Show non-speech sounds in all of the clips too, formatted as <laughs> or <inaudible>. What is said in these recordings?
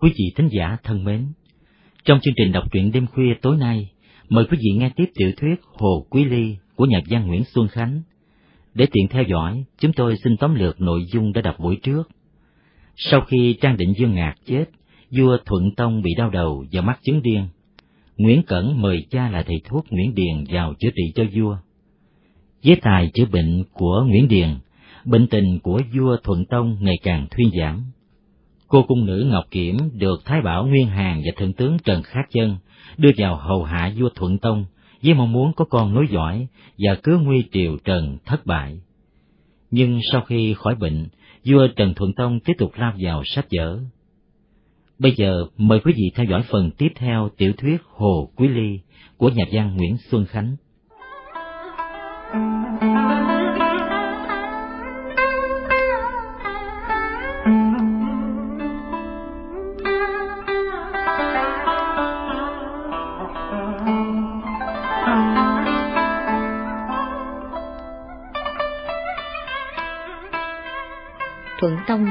Quý vị thính giả thân mến, trong chương trình đọc truyện đêm khuya tối nay, mời quý vị nghe tiếp tiểu thuyết Hồ Quý Ly của nhà văn Nguyễn Xuân Khánh. Để tiện theo dõi, chúng tôi xin tóm lược nội dung đã đọc buổi trước. Sau khi Trang Định Dương Ngạc chết, vua Thuận Tông bị đau đầu và mắc chứng điên. Nguyễn Cẩn mời cha là thầy thuốc Nguyễn Điền vào chữa trị cho vua. Với tài chữa bệnh của Nguyễn Điền, bệnh tình của vua Thuận Tông ngày càng thuyên giảm. Cô cung nữ Ngọc Kiểm được Thái Bảo Nguyên Hàn và Thượng tướng Trần Khát Chân đưa vào hầu hạ vua Thuận Tông với mong muốn có con nối dõi và cứu nguy triều Trần thất bại. Nhưng sau khi khỏi bệnh, vua Trần Thuận Tông tiếp tục lao vào sách vở. Bây giờ mời quý vị theo dõi phần tiếp theo tiểu thuyết Hồ Quý Ly của nhà văn Nguyễn Xuân Khánh.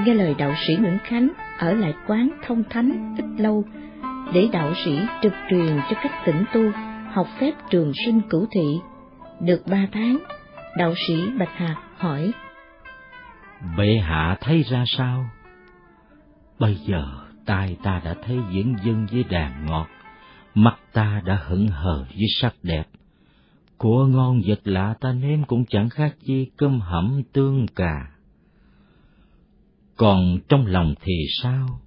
Nghe lời đạo sĩ Nguyễn Khánh ở lại quán thông thánh ít lâu, để đạo sĩ trực truyền cho các tỉnh tu, học phép trường sinh cửu thị. Được ba tháng, đạo sĩ Bạch Hạc hỏi. Bệ hạ thấy ra sao? Bây giờ tai ta đã thấy diễn dân với đàn ngọt, mắt ta đã hững hờ với sắc đẹp. Của ngon vật lạ ta nếm cũng chẳng khác chi cơm hẩm tương cà còn trong lòng thì sao?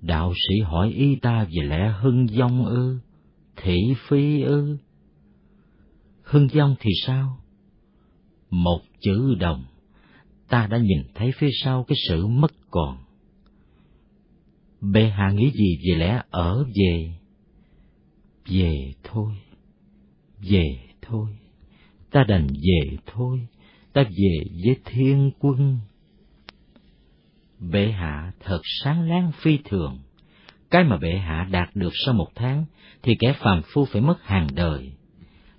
Đạo sĩ hỏi ý ta về lẽ hưng vong ư, thị phi ư? Hưng vong thì sao? Một chữ đồng, ta đã nhìn thấy phía sau cái sự mất còn. Bệ hạ nghĩ gì về lẽ ở về? Về thôi, về thôi, ta đành về thôi, ta về với thiên quân bệ hạ thật sáng láng phi thường. Cái mà bệ hạ đạt được sau một tháng, thì kẻ phàm phu phải mất hàng đời.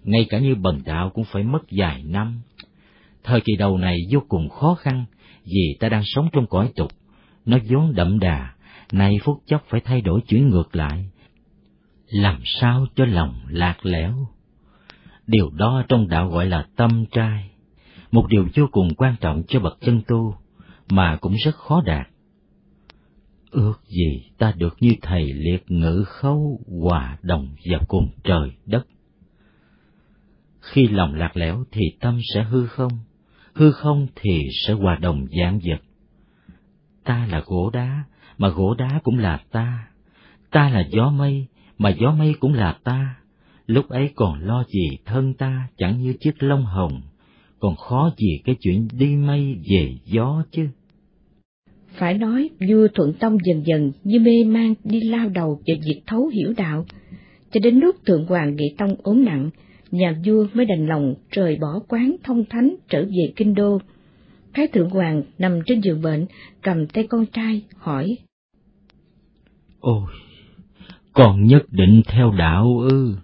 Ngay cả như bần đạo cũng phải mất vài năm. Thời kỳ đầu này vô cùng khó khăn, vì ta đang sống trong cõi tục. Nó vốn đậm đà, nay phút chốc phải thay đổi chuyển ngược lại. Làm sao cho lòng lạc lẽo? Điều đó trong đạo gọi là tâm trai, một điều vô cùng quan trọng cho bậc chân tu mà cũng rất khó đạt. Ước gì ta được như thầy liệt ngữ khâu hòa đồng vào cùng trời đất. Khi lòng lạc lẽo thì tâm sẽ hư không, hư không thì sẽ hòa đồng dạng vật. Ta là gỗ đá, mà gỗ đá cũng là ta. Ta là gió mây, mà gió mây cũng là ta. Lúc ấy còn lo gì thân ta chẳng như chiếc lông hồng, còn khó gì cái chuyện đi mây về gió chứ. Phải nói, vua Thuận Tông dần dần như mê man đi lao đầu vào việc thấu hiểu đạo, cho đến lúc Thượng Hoàng Nghị Tông ốm nặng, nhà vua mới đành lòng rời bỏ quán thông thánh trở về kinh đô. Thái Thượng Hoàng nằm trên giường bệnh, cầm tay con trai, hỏi. Ôi, con nhất định theo đạo ư?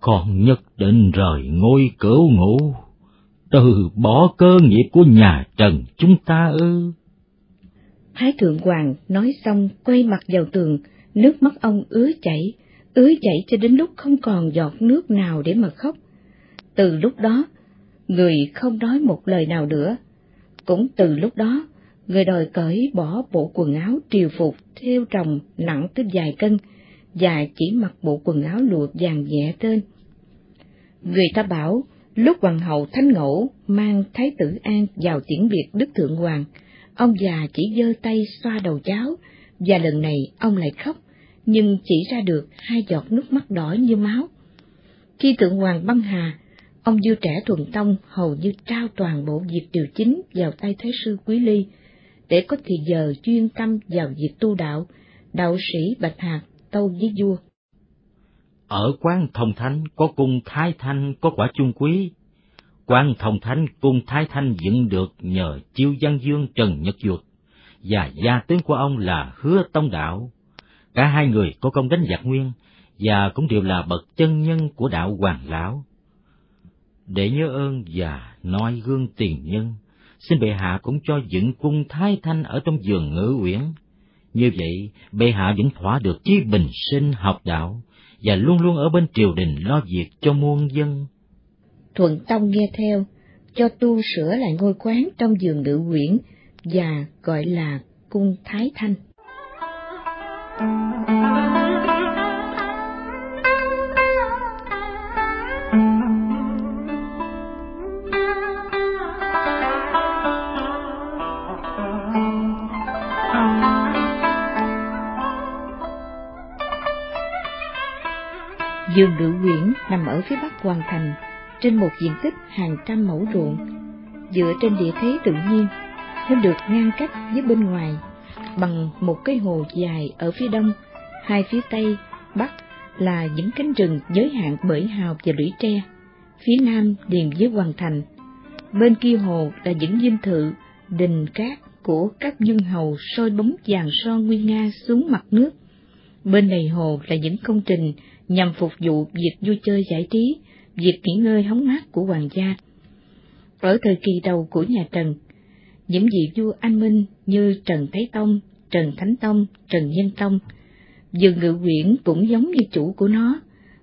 Con nhất định rời ngôi cửu ngũ, từ bỏ cơ nghiệp của nhà Trần chúng ta ư? Thái Thượng Hoàng nói xong quay mặt vào tường, nước mắt ông ứa chảy, ứa chảy cho đến lúc không còn giọt nước nào để mà khóc. Từ lúc đó, người không nói một lời nào nữa. Cũng từ lúc đó, người đòi cởi bỏ bộ quần áo triều phục theo trồng nặng tới vài cân, và chỉ mặc bộ quần áo lụa vàng nhẹ trên. Người ta bảo, lúc hoàng hậu Thánh Ngẫu mang Thái tử An vào tiễn biệt Đức Thượng Hoàng, Ông già chỉ giơ tay xoa đầu cháu, và lần này ông lại khóc, nhưng chỉ ra được hai giọt nước mắt đỏ như máu. Khi Thượng Hoàng băng hà, ông vua trẻ thuần tông hầu như trao toàn bộ việc điều chính vào tay Thế sư Quý Ly, để có thì giờ chuyên tâm vào việc tu đạo, đạo sĩ Bạch Hạc tâu với vua. Ở quán thông thánh có cung thái thanh có quả chung quý, quan thông thánh cung thái thanh dựng được nhờ chiêu văn dương trần nhật duật và gia tướng của ông là hứa tông đạo. Cả hai người có công đánh giặc nguyên và cũng đều là bậc chân nhân của đạo hoàng lão. Để nhớ ơn và noi gương tiền nhân xin bệ hạ cũng cho dựng cung thái thanh ở trong giường ngự uyển. Như vậy, bệ hạ vẫn thỏa được chí bình sinh học đạo, và luôn luôn ở bên triều đình lo việc cho muôn dân. Thuận Tông nghe theo, cho tu sửa lại ngôi quán trong giường ngự quyển và gọi là cung Thái Thanh. Dương Ngự Quyển nằm ở phía bắc Hoàng Thành, trên một diện tích hàng trăm mẫu ruộng, dựa trên địa thế tự nhiên, nó được ngăn cách với bên ngoài bằng một cái hồ dài ở phía đông, hai phía tây, bắc là những cánh rừng giới hạn bởi hào và lũy tre, phía nam liền với Hoàng Thành. Bên kia hồ là những dinh thự, đình cát của các dương hầu soi bóng vàng son nguy nga xuống mặt nước. Bên này hồ là những công trình nhằm phục vụ việc vui chơi giải trí, việc nghỉ ngơi hóng mát của hoàng gia. Ở thời kỳ đầu của nhà Trần, những vị vua anh minh như Trần Thái Tông, Trần Thánh Tông, Trần Nhân Tông, dường ngự quyển cũng giống như chủ của nó,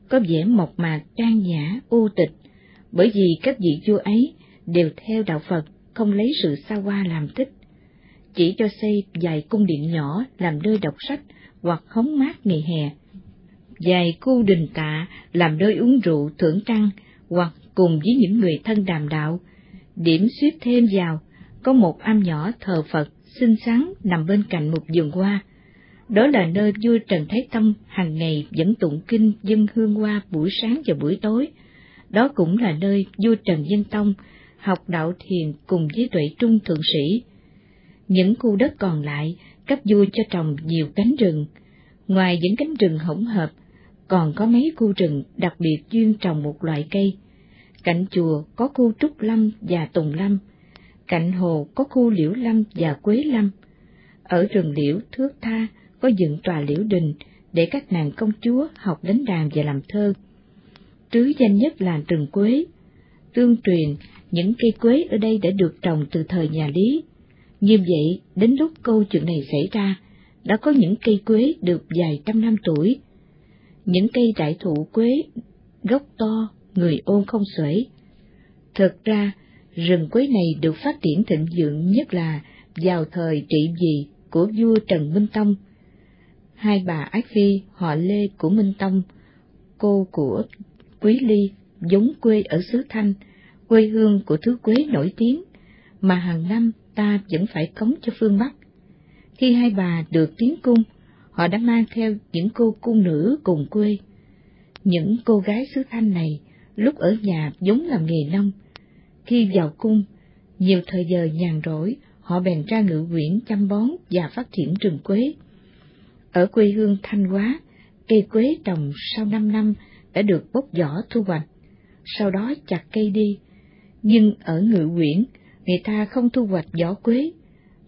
có vẻ mộc mạc trang nhã, u tịch, bởi vì các vị vua ấy đều theo đạo Phật, không lấy sự xa hoa làm thích. Chỉ cho xây vài cung điện nhỏ làm nơi đọc sách hoặc hóng mát ngày hè, dài khu đình tạ làm nơi uống rượu thưởng trăng hoặc cùng với những người thân đàm đạo. Điểm xuyết thêm vào, có một am nhỏ thờ Phật xinh xắn nằm bên cạnh một vườn hoa. Đó là nơi vua Trần Thái Tông hàng ngày dẫn tụng kinh dân hương hoa buổi sáng và buổi tối. Đó cũng là nơi vua Trần dân Tông học đạo thiền cùng với tuệ trung thượng sĩ. Những khu đất còn lại, cấp vua cho trồng nhiều cánh rừng. Ngoài những cánh rừng hỗn hợp, còn có mấy khu rừng đặc biệt chuyên trồng một loại cây. Cạnh chùa có khu trúc lâm và tùng lâm, cạnh hồ có khu liễu lâm và quế lâm. Ở rừng liễu thước tha có dựng tòa liễu đình để các nàng công chúa học đánh đàn và làm thơ. Trứ danh nhất là rừng quế. Tương truyền, những cây quế ở đây đã được trồng từ thời nhà Lý. Như vậy, đến lúc câu chuyện này xảy ra, đã có những cây quế được vài trăm năm tuổi, những cây đại thụ quế, gốc to, người ôn không xuể. Thực ra, rừng quế này được phát triển thịnh vượng nhất là vào thời trị vì của vua Trần Minh Tông. Hai bà Ái Phi họ Lê của Minh Tông, cô của Quý Ly, giống quê ở xứ Thanh, quê hương của thứ quế nổi tiếng, mà hàng năm ta vẫn phải cống cho phương Bắc. Khi hai bà được tiến cung, họ đã mang theo những cô cung nữ cùng quê. Những cô gái xứ Thanh này lúc ở nhà giống làm nghề nông. Khi vào cung, nhiều thời giờ nhàn rỗi, họ bèn ra ngự quyển chăm bón và phát triển rừng quế. Ở quê hương Thanh Hóa, cây quế trồng sau năm năm đã được bốc vỏ thu hoạch, sau đó chặt cây đi. Nhưng ở ngự quyển, người ta không thu hoạch vỏ quế,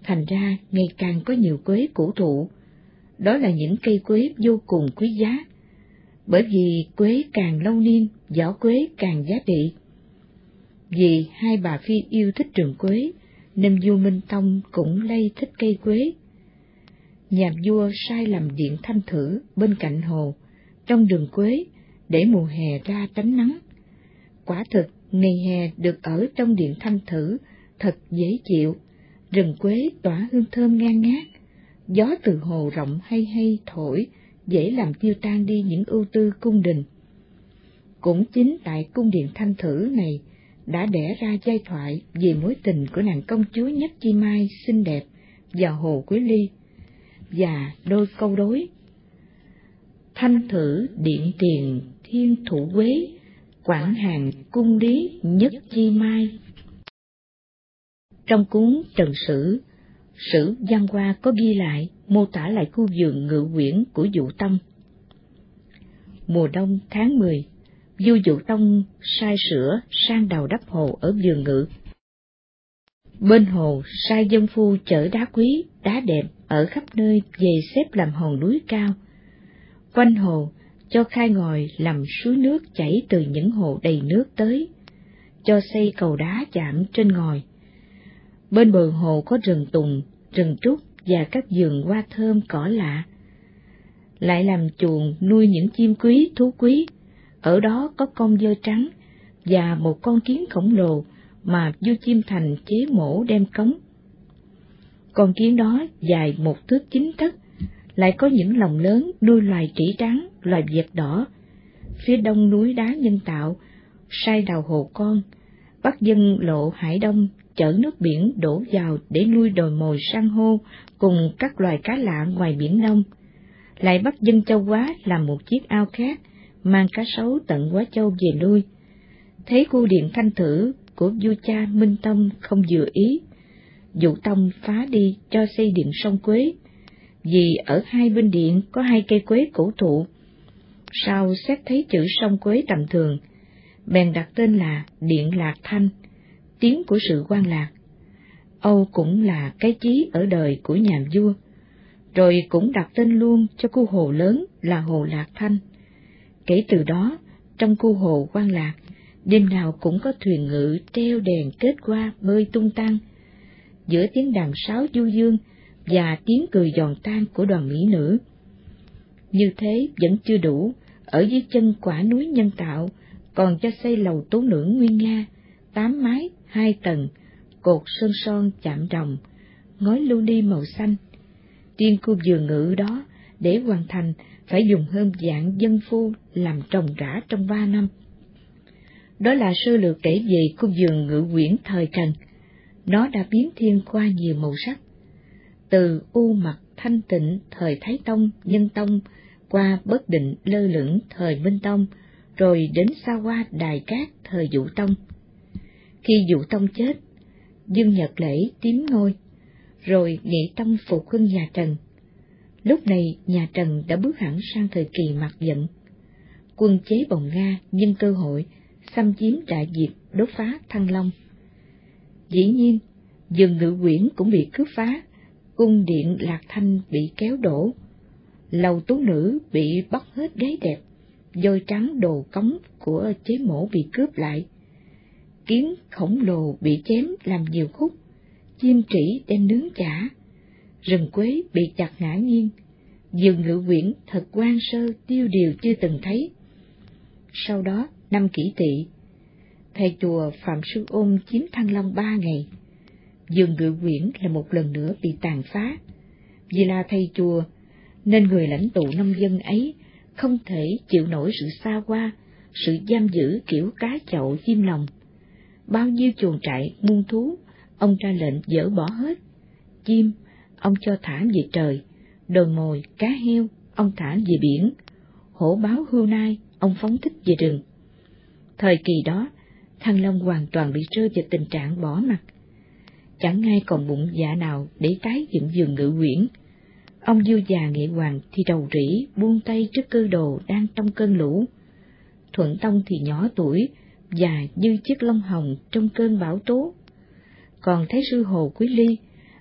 thành ra ngày càng có nhiều quế cổ thụ, đó là những cây quế vô cùng quý giá, bởi vì quế càng lâu niên, vỏ quế càng giá trị. Vì hai bà Phi yêu thích rừng quế, nên vua Minh Tông cũng lây thích cây quế. Nhà vua sai làm điện thanh thử bên cạnh hồ, trong đường quế, để mùa hè ra tránh nắng. Quả thực, ngày hè được ở trong điện thanh thử thật dễ chịu, rừng quế tỏa hương thơm ngang ngát, gió từ hồ rộng hay hay thổi, dễ làm tiêu tan đi những ưu tư cung đình. Cũng chính tại cung điện thanh thử này đã đẻ ra giai thoại về mối tình của nàng công chúa Nhất Chi Mai xinh đẹp và Hồ Quý Ly, và đôi câu đối. Thanh thử điện tiền thiên thủ quế, quảng hàng cung lý Nhất Chi Mai. Trong cuốn Trần Sử, Sử Văn Hoa có ghi lại, mô tả lại khu vườn ngự quyển của Dụ Tông. Mùa đông tháng 10, Du Dụ Tông sai sữa sang đầu đắp hồ ở vườn ngự. Bên hồ sai dân phu chở đá quý, đá đẹp ở khắp nơi về xếp làm hòn núi cao. Quanh hồ cho khai ngòi làm suối nước chảy từ những hồ đầy nước tới, cho xây cầu đá chạm trên ngòi. Bên bờ hồ có rừng tùng, rừng trúc và các vườn hoa thơm cỏ lạ. Lại làm chuồng nuôi những chim quý, thú quý. Ở đó có con dơ trắng và một con kiến khổng lồ mà vua chim thành chế mổ đem cống. Con kiến đó dài một thước chín tấc, lại có những lồng lớn nuôi loài trĩ trắng, loài vẹt đỏ. Phía đông núi đá nhân tạo, sai đào hồ con, bắc dân lộ hải đông chở nước biển đổ vào để nuôi đồi mồi san hô cùng các loài cá lạ ngoài biển đông. Lại bắt dân châu Quá làm một chiếc ao khác, mang cá sấu tận Quá Châu về nuôi. Thấy khu điện thanh thử của vua cha Minh Tông không vừa ý, dụ tông phá đi cho xây điện sông Quế, vì ở hai bên điện có hai cây quế cổ thụ. Sau xét thấy chữ sông Quế tầm thường, bèn đặt tên là Điện Lạc Thanh, tiếng của sự quan lạc. Âu cũng là cái chí ở đời của nhà vua, rồi cũng đặt tên luôn cho khu hồ lớn là Hồ Lạc Thanh. Kể từ đó, trong khu hồ quan lạc, đêm nào cũng có thuyền ngự treo đèn kết qua bơi tung tăng. Giữa tiếng đàn sáo du dương và tiếng cười giòn tan của đoàn mỹ nữ. Như thế vẫn chưa đủ, ở dưới chân quả núi nhân tạo còn cho xây lầu tố nữ nguyên nga, tám mái, hai tầng, cột sơn son chạm rồng, ngói lưu ly màu xanh. Tiên cô vườn ngự đó, để hoàn thành, phải dùng hơn dạng dân phu làm trồng rã trong ba năm. Đó là sơ lược kể về cung vườn ngự quyển thời Trần. Nó đã biến thiên qua nhiều màu sắc. Từ u mặt thanh tịnh thời Thái Tông, Nhân Tông, qua bất định lơ lửng thời Minh Tông, rồi đến xa qua đài cát thời vũ Tông. Khi Vũ Tông chết, Dương Nhật Lễ tím ngôi, rồi Nghị Tông phục hưng nhà Trần. Lúc này nhà Trần đã bước hẳn sang thời kỳ mặt giận. Quân chế bồng Nga nhân cơ hội xâm chiếm đại diệt đốt phá Thăng Long. Dĩ nhiên, dường ngự quyển cũng bị cướp phá, cung điện Lạc Thanh bị kéo đổ, lầu tú nữ bị bóc hết gái đẹp, dôi trắng đồ cống của chế mổ bị cướp lại. Kiến khổng lồ bị chém làm nhiều khúc, chim trĩ đem nướng chả, rừng quế bị chặt ngã nghiêng, dừng lựu quyển thật quan sơ tiêu điều chưa từng thấy. Sau đó, năm kỷ tỵ, thầy chùa Phạm Sư Ôn chiếm Thăng Long ba ngày. Dường ngự quyển là một lần nữa bị tàn phá. Vì là thầy chùa, nên người lãnh tụ nông dân ấy không thể chịu nổi sự xa hoa, sự giam giữ kiểu cá chậu chim lòng. Bao nhiêu chuồng trại, muôn thú, ông ra lệnh dỡ bỏ hết. Chim, ông cho thả về trời, đồi mồi, cá heo, ông thả về biển, hổ báo hưu nai, ông phóng thích về rừng. Thời kỳ đó, Thăng Long hoàn toàn bị rơi vào tình trạng bỏ mặt. Chẳng ai còn bụng dạ nào để tái dựng giường ngự quyển. Ông vua già nghệ hoàng thì đầu rỉ buông tay trước cơ đồ đang trong cơn lũ. Thuận Tông thì nhỏ tuổi và như chiếc lông hồng trong cơn bão tố. Còn Thái sư Hồ Quý Ly,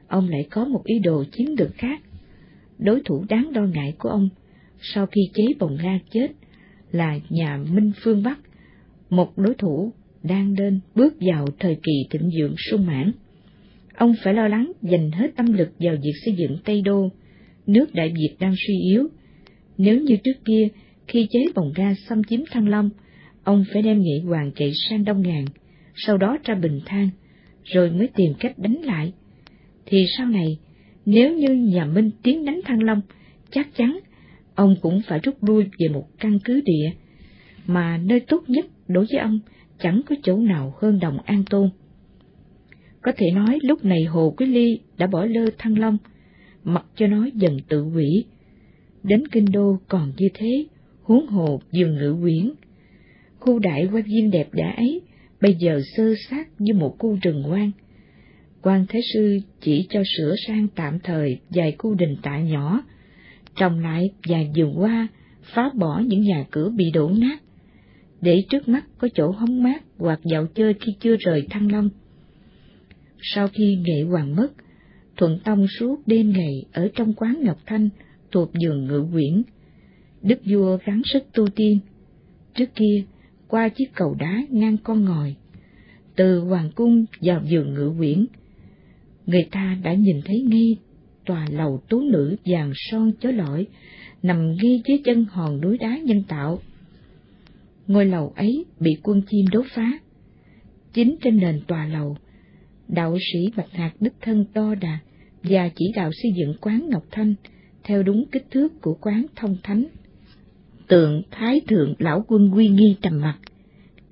ông lại có một ý đồ chiến lược khác. Đối thủ đáng đo ngại của ông, sau khi chế bồng la chết, là nhà Minh Phương Bắc, một đối thủ đang đến bước vào thời kỳ thịnh vượng sung mãn. Ông phải lo lắng dành hết tâm lực vào việc xây dựng Tây Đô, nước Đại Việt đang suy yếu. Nếu như trước kia, khi chế bồng ra xâm chiếm Thăng Long, ông phải đem nghị hoàng chạy sang Đông Ngàn, sau đó ra Bình Thang, rồi mới tìm cách đánh lại. Thì sau này, nếu như nhà Minh tiến đánh Thăng Long, chắc chắn ông cũng phải rút lui về một căn cứ địa, mà nơi tốt nhất đối với ông chẳng có chỗ nào hơn đồng An Tôn. Có thể nói lúc này Hồ Quý Ly đã bỏ lơ Thăng Long, mặc cho nó dần tự hủy. Đến Kinh Đô còn như thế, huống hồ giường ngự quyển. Khu đại quan viên đẹp đẽ ấy, bây giờ sơ sát như một khu rừng hoang. quan Thế Sư chỉ cho sửa sang tạm thời vài khu đình tạ nhỏ, trồng lại vài vườn hoa, phá bỏ những nhà cửa bị đổ nát, để trước mắt có chỗ hóng mát hoặc dạo chơi khi chưa rời Thăng Long. Sau khi nghệ hoàng mất, Thuận Tông suốt đêm ngày ở trong quán Ngọc Thanh thuộc giường ngự quyển. Đức vua gắng sức tu tiên. Trước kia, qua chiếc cầu đá ngang con ngòi, từ hoàng cung vào giường ngự quyển, người ta đã nhìn thấy ngay tòa lầu tú nữ vàng son chói lọi, nằm ngay dưới chân hòn núi đá nhân tạo. Ngôi lầu ấy bị quân chim đốt phá. Chính trên nền tòa lầu, đạo sĩ Bạch Hạc đích thân to đạt và chỉ đạo xây dựng quán Ngọc Thanh theo đúng kích thước của quán thông thánh. Tượng Thái Thượng Lão Quân Quy Nghi trầm mặt,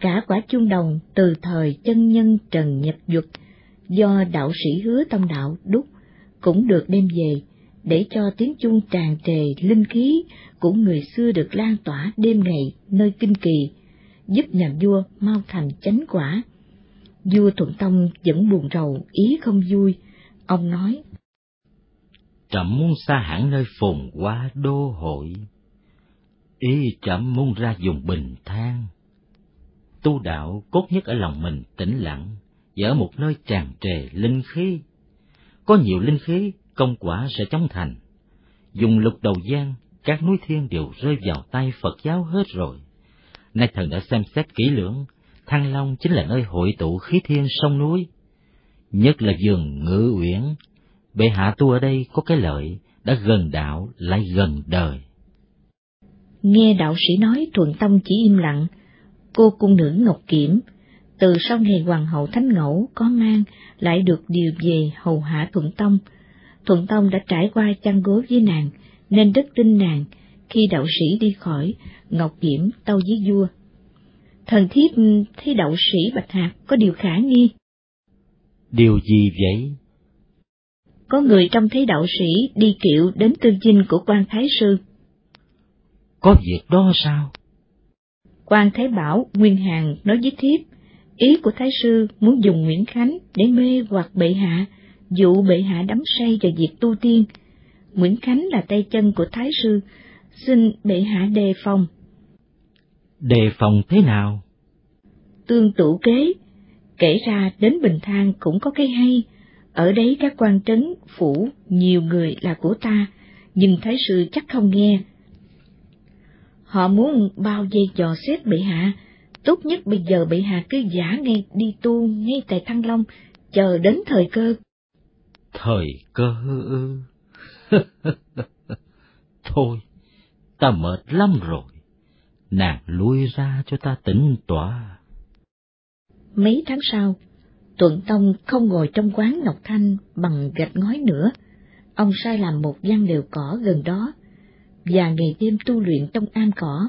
cả quả chuông đồng từ thời chân nhân Trần Nhật Duật do đạo sĩ hứa tâm đạo đúc cũng được đem về để cho tiếng chuông tràn trề linh khí của người xưa được lan tỏa đêm ngày nơi kinh kỳ, giúp nhà vua mau thành chánh quả. Vua Thuận Tông vẫn buồn rầu, ý không vui. Ông nói, Trẫm muốn xa hẳn nơi phồn hoa đô hội. Ý trẫm muốn ra dùng bình than. Tu đạo cốt nhất ở lòng mình tĩnh lặng, và ở một nơi tràn trề linh khí. Có nhiều linh khí, công quả sẽ chóng thành. Dùng lục đầu gian, các núi thiên đều rơi vào tay Phật giáo hết rồi. Nay thần đã xem xét kỹ lưỡng, Thăng Long chính là nơi hội tụ khí thiên sông núi, nhất là vườn ngự uyển. Bệ hạ tu ở đây có cái lợi, đã gần đạo lại gần đời. Nghe đạo sĩ nói thuận tâm chỉ im lặng, cô cung nữ Ngọc Kiểm, từ sau ngày hoàng hậu Thánh Ngẫu có mang lại được điều về hầu hạ Thuận Tông. Thuận Tông đã trải qua chăn gối với nàng, nên rất tin nàng, khi đạo sĩ đi khỏi, Ngọc Kiểm tâu với vua. Thần thiếp thấy đạo sĩ Bạch Hạc có điều khả nghi. Điều gì vậy? Có người trông thấy đạo sĩ đi kiệu đến tư dinh của quan Thái Sư. Có việc đó sao? quan Thái Bảo Nguyên Hàng nói với thiếp, ý của Thái Sư muốn dùng Nguyễn Khánh để mê hoặc bệ hạ, dụ bệ hạ đắm say vào việc tu tiên. Nguyễn Khánh là tay chân của Thái Sư, xin bệ hạ đề phòng. Đề phòng thế nào? Tương tụ kế, kể ra đến Bình Thang cũng có cái hay, ở đấy các quan trấn, phủ, nhiều người là của ta, nhưng Thái Sư chắc không nghe. Họ muốn bao dây dò xét bệ hạ, tốt nhất bây giờ bệ hạ cứ giả ngay đi tu ngay tại Thăng Long, chờ đến thời cơ. Thời cơ ư? <laughs> Thôi, ta mệt lắm rồi, nàng lui ra cho ta tỉnh tỏa. Mấy tháng sau, Tuận Tông không ngồi trong quán Ngọc Thanh bằng gạch ngói nữa, ông sai làm một gian đều cỏ gần đó, và ngày đêm tu luyện trong am cỏ.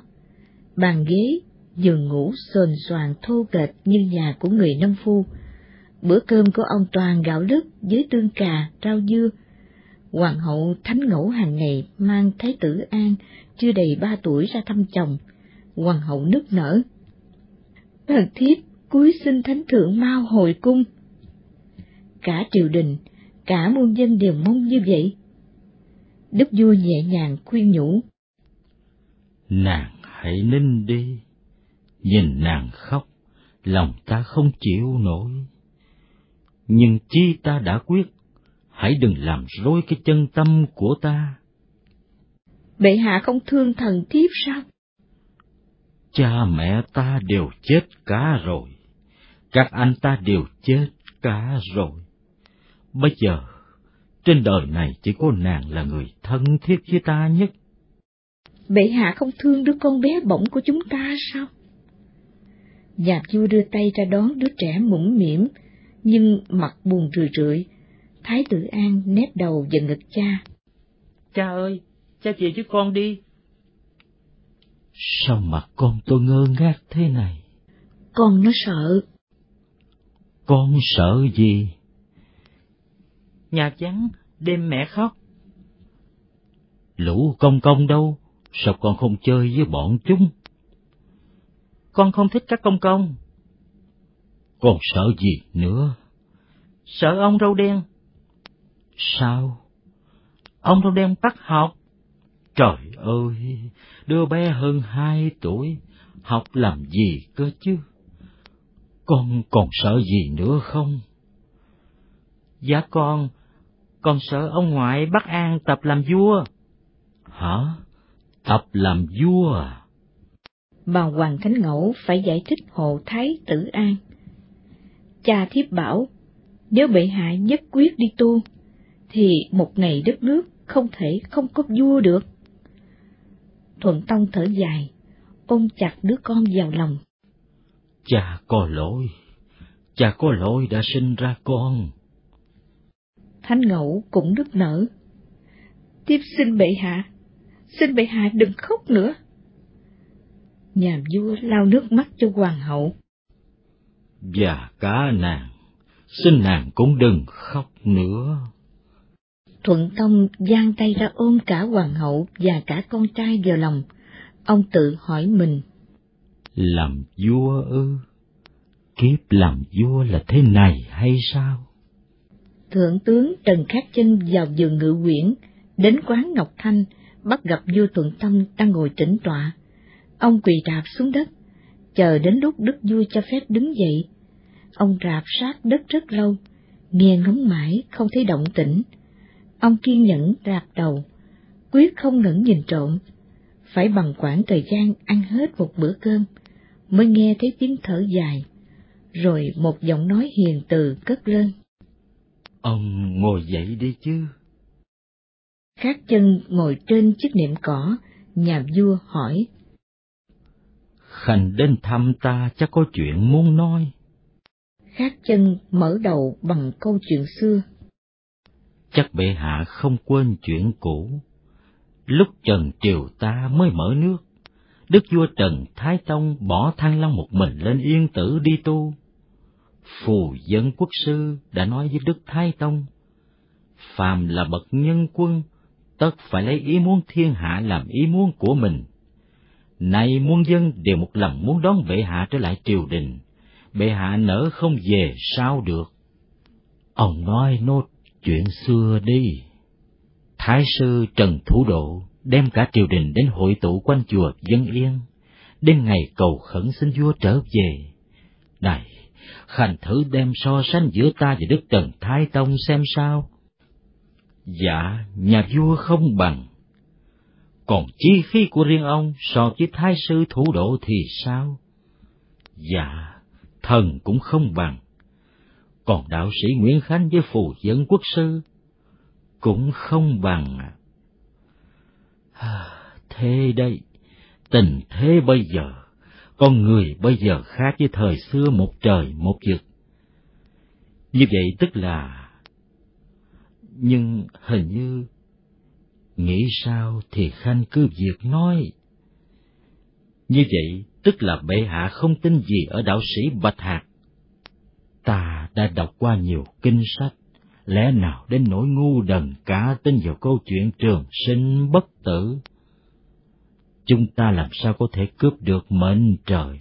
Bàn ghế, giường ngủ sồn soàn thô kệch như nhà của người nông phu. Bữa cơm của ông toàn gạo lứt với tương cà, rau dưa. Hoàng hậu thánh ngẫu hàng ngày mang thái tử An, chưa đầy ba tuổi ra thăm chồng. Hoàng hậu nức nở. Thần thiếp cúi xin thánh thượng mau hồi cung. Cả triều đình, cả muôn dân đều mong như vậy. Đức vua nhẹ nhàng khuyên nhủ. Nàng hãy ninh đi, nhìn nàng khóc, lòng ta không chịu nổi. Nhưng chi ta đã quyết, hãy đừng làm rối cái chân tâm của ta. Bệ hạ không thương thần thiếp sao? Cha mẹ ta đều chết cả rồi, các anh ta đều chết cả rồi. Bây giờ, trên đời này chỉ có nàng là người thân thiết với ta nhất. Bệ hạ không thương đứa con bé bỏng của chúng ta sao? Nhà vua đưa tay ra đón đứa trẻ mũm mỉm, nhưng mặt buồn rười rượi. Thái tử An nép đầu vào ngực cha. Cha ơi, cha về với con đi. Sao mặt con tôi ngơ ngác thế này? Con nó sợ. Con sợ gì? Nhà vắng, đêm mẹ khóc. Lũ công công đâu? Sao con không chơi với bọn chúng? Con không thích các công công. Con sợ gì nữa? Sợ ông râu đen. Sao? Ông râu đen bắt học. Trời ơi, đứa bé hơn hai tuổi, học làm gì cơ chứ? Con còn sợ gì nữa không? Dạ con, con sợ ông ngoại bắt An tập làm vua. Hả? Tập làm vua à? Bà Hoàng Thánh Ngẫu phải giải thích hộ Thái tử An. Cha thiếp bảo, nếu bệ hạ nhất quyết đi tu, thì một ngày đất nước không thể không có vua được. Thuận Tông thở dài, ôm chặt đứa con vào lòng. Cha có lỗi, cha có lỗi đã sinh ra con. Thánh Ngẫu cũng nức nở. Tiếp xin bệ hạ, xin bệ hạ đừng khóc nữa. Nhà vua lau nước mắt cho hoàng hậu. Và cả nàng, xin nàng cũng đừng khóc nữa. Thuận Tông giang tay ra ôm cả hoàng hậu và cả con trai vào lòng. Ông tự hỏi mình. Làm vua ư? Kiếp làm vua là thế này hay sao? Thượng tướng Trần Khát Chân vào giường ngự quyển, đến quán Ngọc Thanh, bắt gặp vua Thuận Tâm đang ngồi tĩnh tọa. Ông quỳ rạp xuống đất, chờ đến lúc đức vua cho phép đứng dậy. Ông rạp sát đất rất lâu, nghe ngóng mãi không thấy động tĩnh. Ông kiên nhẫn rạp đầu, quyết không ngẩng nhìn trộm, phải bằng quãng thời gian ăn hết một bữa cơm, mới nghe thấy tiếng thở dài, rồi một giọng nói hiền từ cất lên. Ông ngồi dậy đi chứ. Khát chân ngồi trên chiếc nệm cỏ, nhà vua hỏi. Khanh đến thăm ta chắc có chuyện muốn nói. Khát chân mở đầu bằng câu chuyện xưa. Chắc bệ hạ không quên chuyện cũ. Lúc Trần Triều ta mới mở nước, Đức vua Trần Thái Tông bỏ Thăng Long một mình lên yên tử đi tu. Phù dân quốc sư đã nói với Đức Thái Tông, phàm là bậc nhân quân, tất phải lấy ý muốn thiên hạ làm ý muốn của mình. Nay muôn dân đều một lần muốn đón bệ hạ trở lại triều đình, bệ hạ nỡ không về sao được. Ông nói nốt chuyện xưa đi. Thái sư Trần Thủ Độ đem cả triều đình đến hội tụ quanh chùa Dân Yên, đến ngày cầu khẩn xin vua trở về. Này, Khanh thử đem so sánh giữa ta và Đức Trần Thái Tông xem sao. Dạ, nhà vua không bằng. Còn chi khí của riêng ông so với Thái sư Thủ Độ thì sao? Dạ, thần cũng không bằng. Còn đạo sĩ Nguyễn Khánh với phù dân quốc sư cũng không bằng. À, thế đây, tình thế bây giờ, con người bây giờ khác với thời xưa một trời một vực. Như vậy tức là... Nhưng hình như... Nghĩ sao thì Khanh cứ việc nói. Như vậy tức là bệ hạ không tin gì ở đạo sĩ Bạch Hạc. Ta đã đọc qua nhiều kinh sách, lẽ nào đến nỗi ngu đần cả tin vào câu chuyện trường sinh bất tử. Chúng ta làm sao có thể cướp được mệnh trời?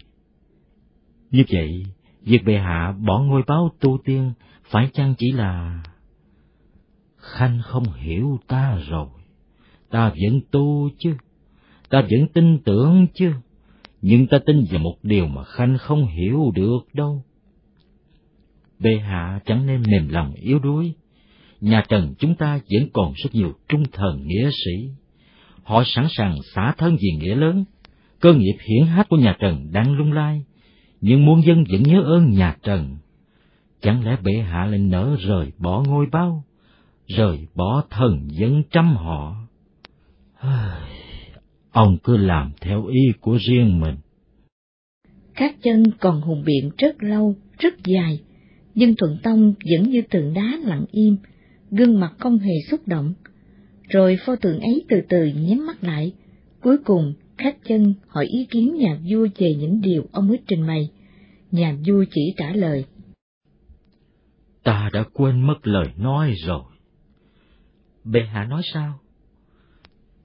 Như vậy, việc bệ hạ bỏ ngôi báo tu tiên phải chăng chỉ là... Khanh không hiểu ta rồi, ta vẫn tu chứ, ta vẫn tin tưởng chứ, nhưng ta tin vào một điều mà Khanh không hiểu được đâu. Bệ hạ chẳng nên mềm lòng yếu đuối, nhà Trần chúng ta vẫn còn rất nhiều trung thần nghĩa sĩ. Họ sẵn sàng xả thân vì nghĩa lớn, cơ nghiệp hiển hách của nhà Trần đang lung lay, nhưng muôn dân vẫn nhớ ơn nhà Trần. Chẳng lẽ bệ hạ lại nỡ rời bỏ ngôi bao, rời bỏ thần dân trăm họ? <sighs> Ông cứ làm theo ý của riêng mình. Các chân còn hùng biện rất lâu, rất dài, nhưng Thuận Tông vẫn như tượng đá lặng im, gương mặt không hề xúc động. Rồi pho tượng ấy từ từ nhắm mắt lại, cuối cùng khách chân hỏi ý kiến nhà vua về những điều ông mới trình bày. Nhà vua chỉ trả lời. Ta đã quên mất lời nói rồi. Bệ hạ nói sao?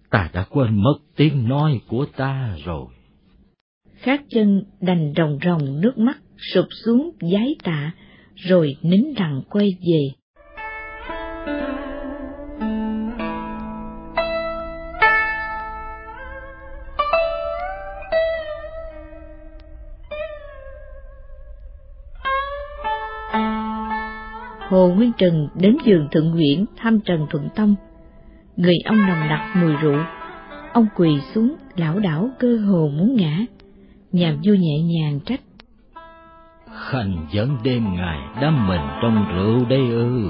Ta đã quên mất tiếng nói của ta rồi. Khát chân đành ròng ròng nước mắt sụp xuống giái tạ, rồi nín lặng quay về. Hồ Nguyên Trừng đến giường Thượng Nguyễn thăm Trần Thuận Tông. Người ông nồng nặc mùi rượu, ông quỳ xuống lão đảo cơ hồ muốn ngã. Nhà vua nhẹ nhàng trách. Khanh dẫn đêm ngày đắm mình trong rượu đây ư.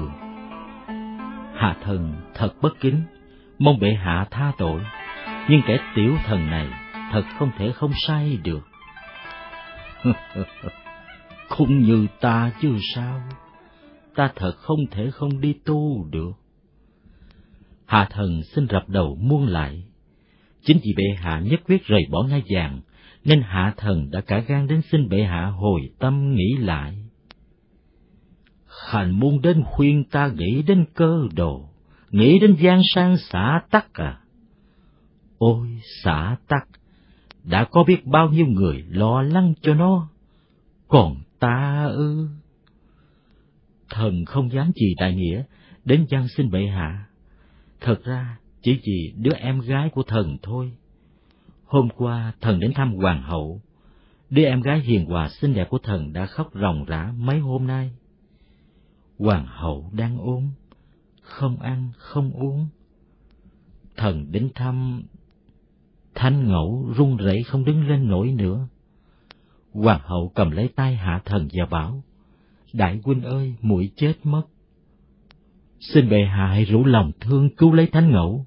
Hạ thần thật bất kính, mong bệ hạ tha tội, nhưng kẻ tiểu thần này thật không thể không sai được. <laughs> không như ta chứ sao, ta thật không thể không đi tu được. Hạ thần xin rập đầu muôn lại. Chính vì bệ hạ nhất quyết rời bỏ ngai vàng, nên hạ thần đã cả gan đến xin bệ hạ hồi tâm nghĩ lại. Hành muốn đến khuyên ta nghĩ đến cơ đồ, nghĩ đến gian sang xã tắc à. Ôi xã tắc, đã có biết bao nhiêu người lo lắng cho nó, còn ta ư? Thần không dám gì đại nghĩa, đến gian xin bệ hạ. Thật ra, chỉ vì đứa em gái của thần thôi. Hôm qua, thần đến thăm hoàng hậu. Đứa em gái hiền hòa xinh đẹp của thần đã khóc ròng rã mấy hôm nay. Hoàng hậu đang ốm, không ăn, không uống. Thần đến thăm, thanh ngẫu run rẩy không đứng lên nổi nữa. Hoàng hậu cầm lấy tay hạ thần và bảo, Đại huynh ơi, muội chết mất. Xin bệ hạ hãy rủ lòng thương cứu lấy thánh ngẫu.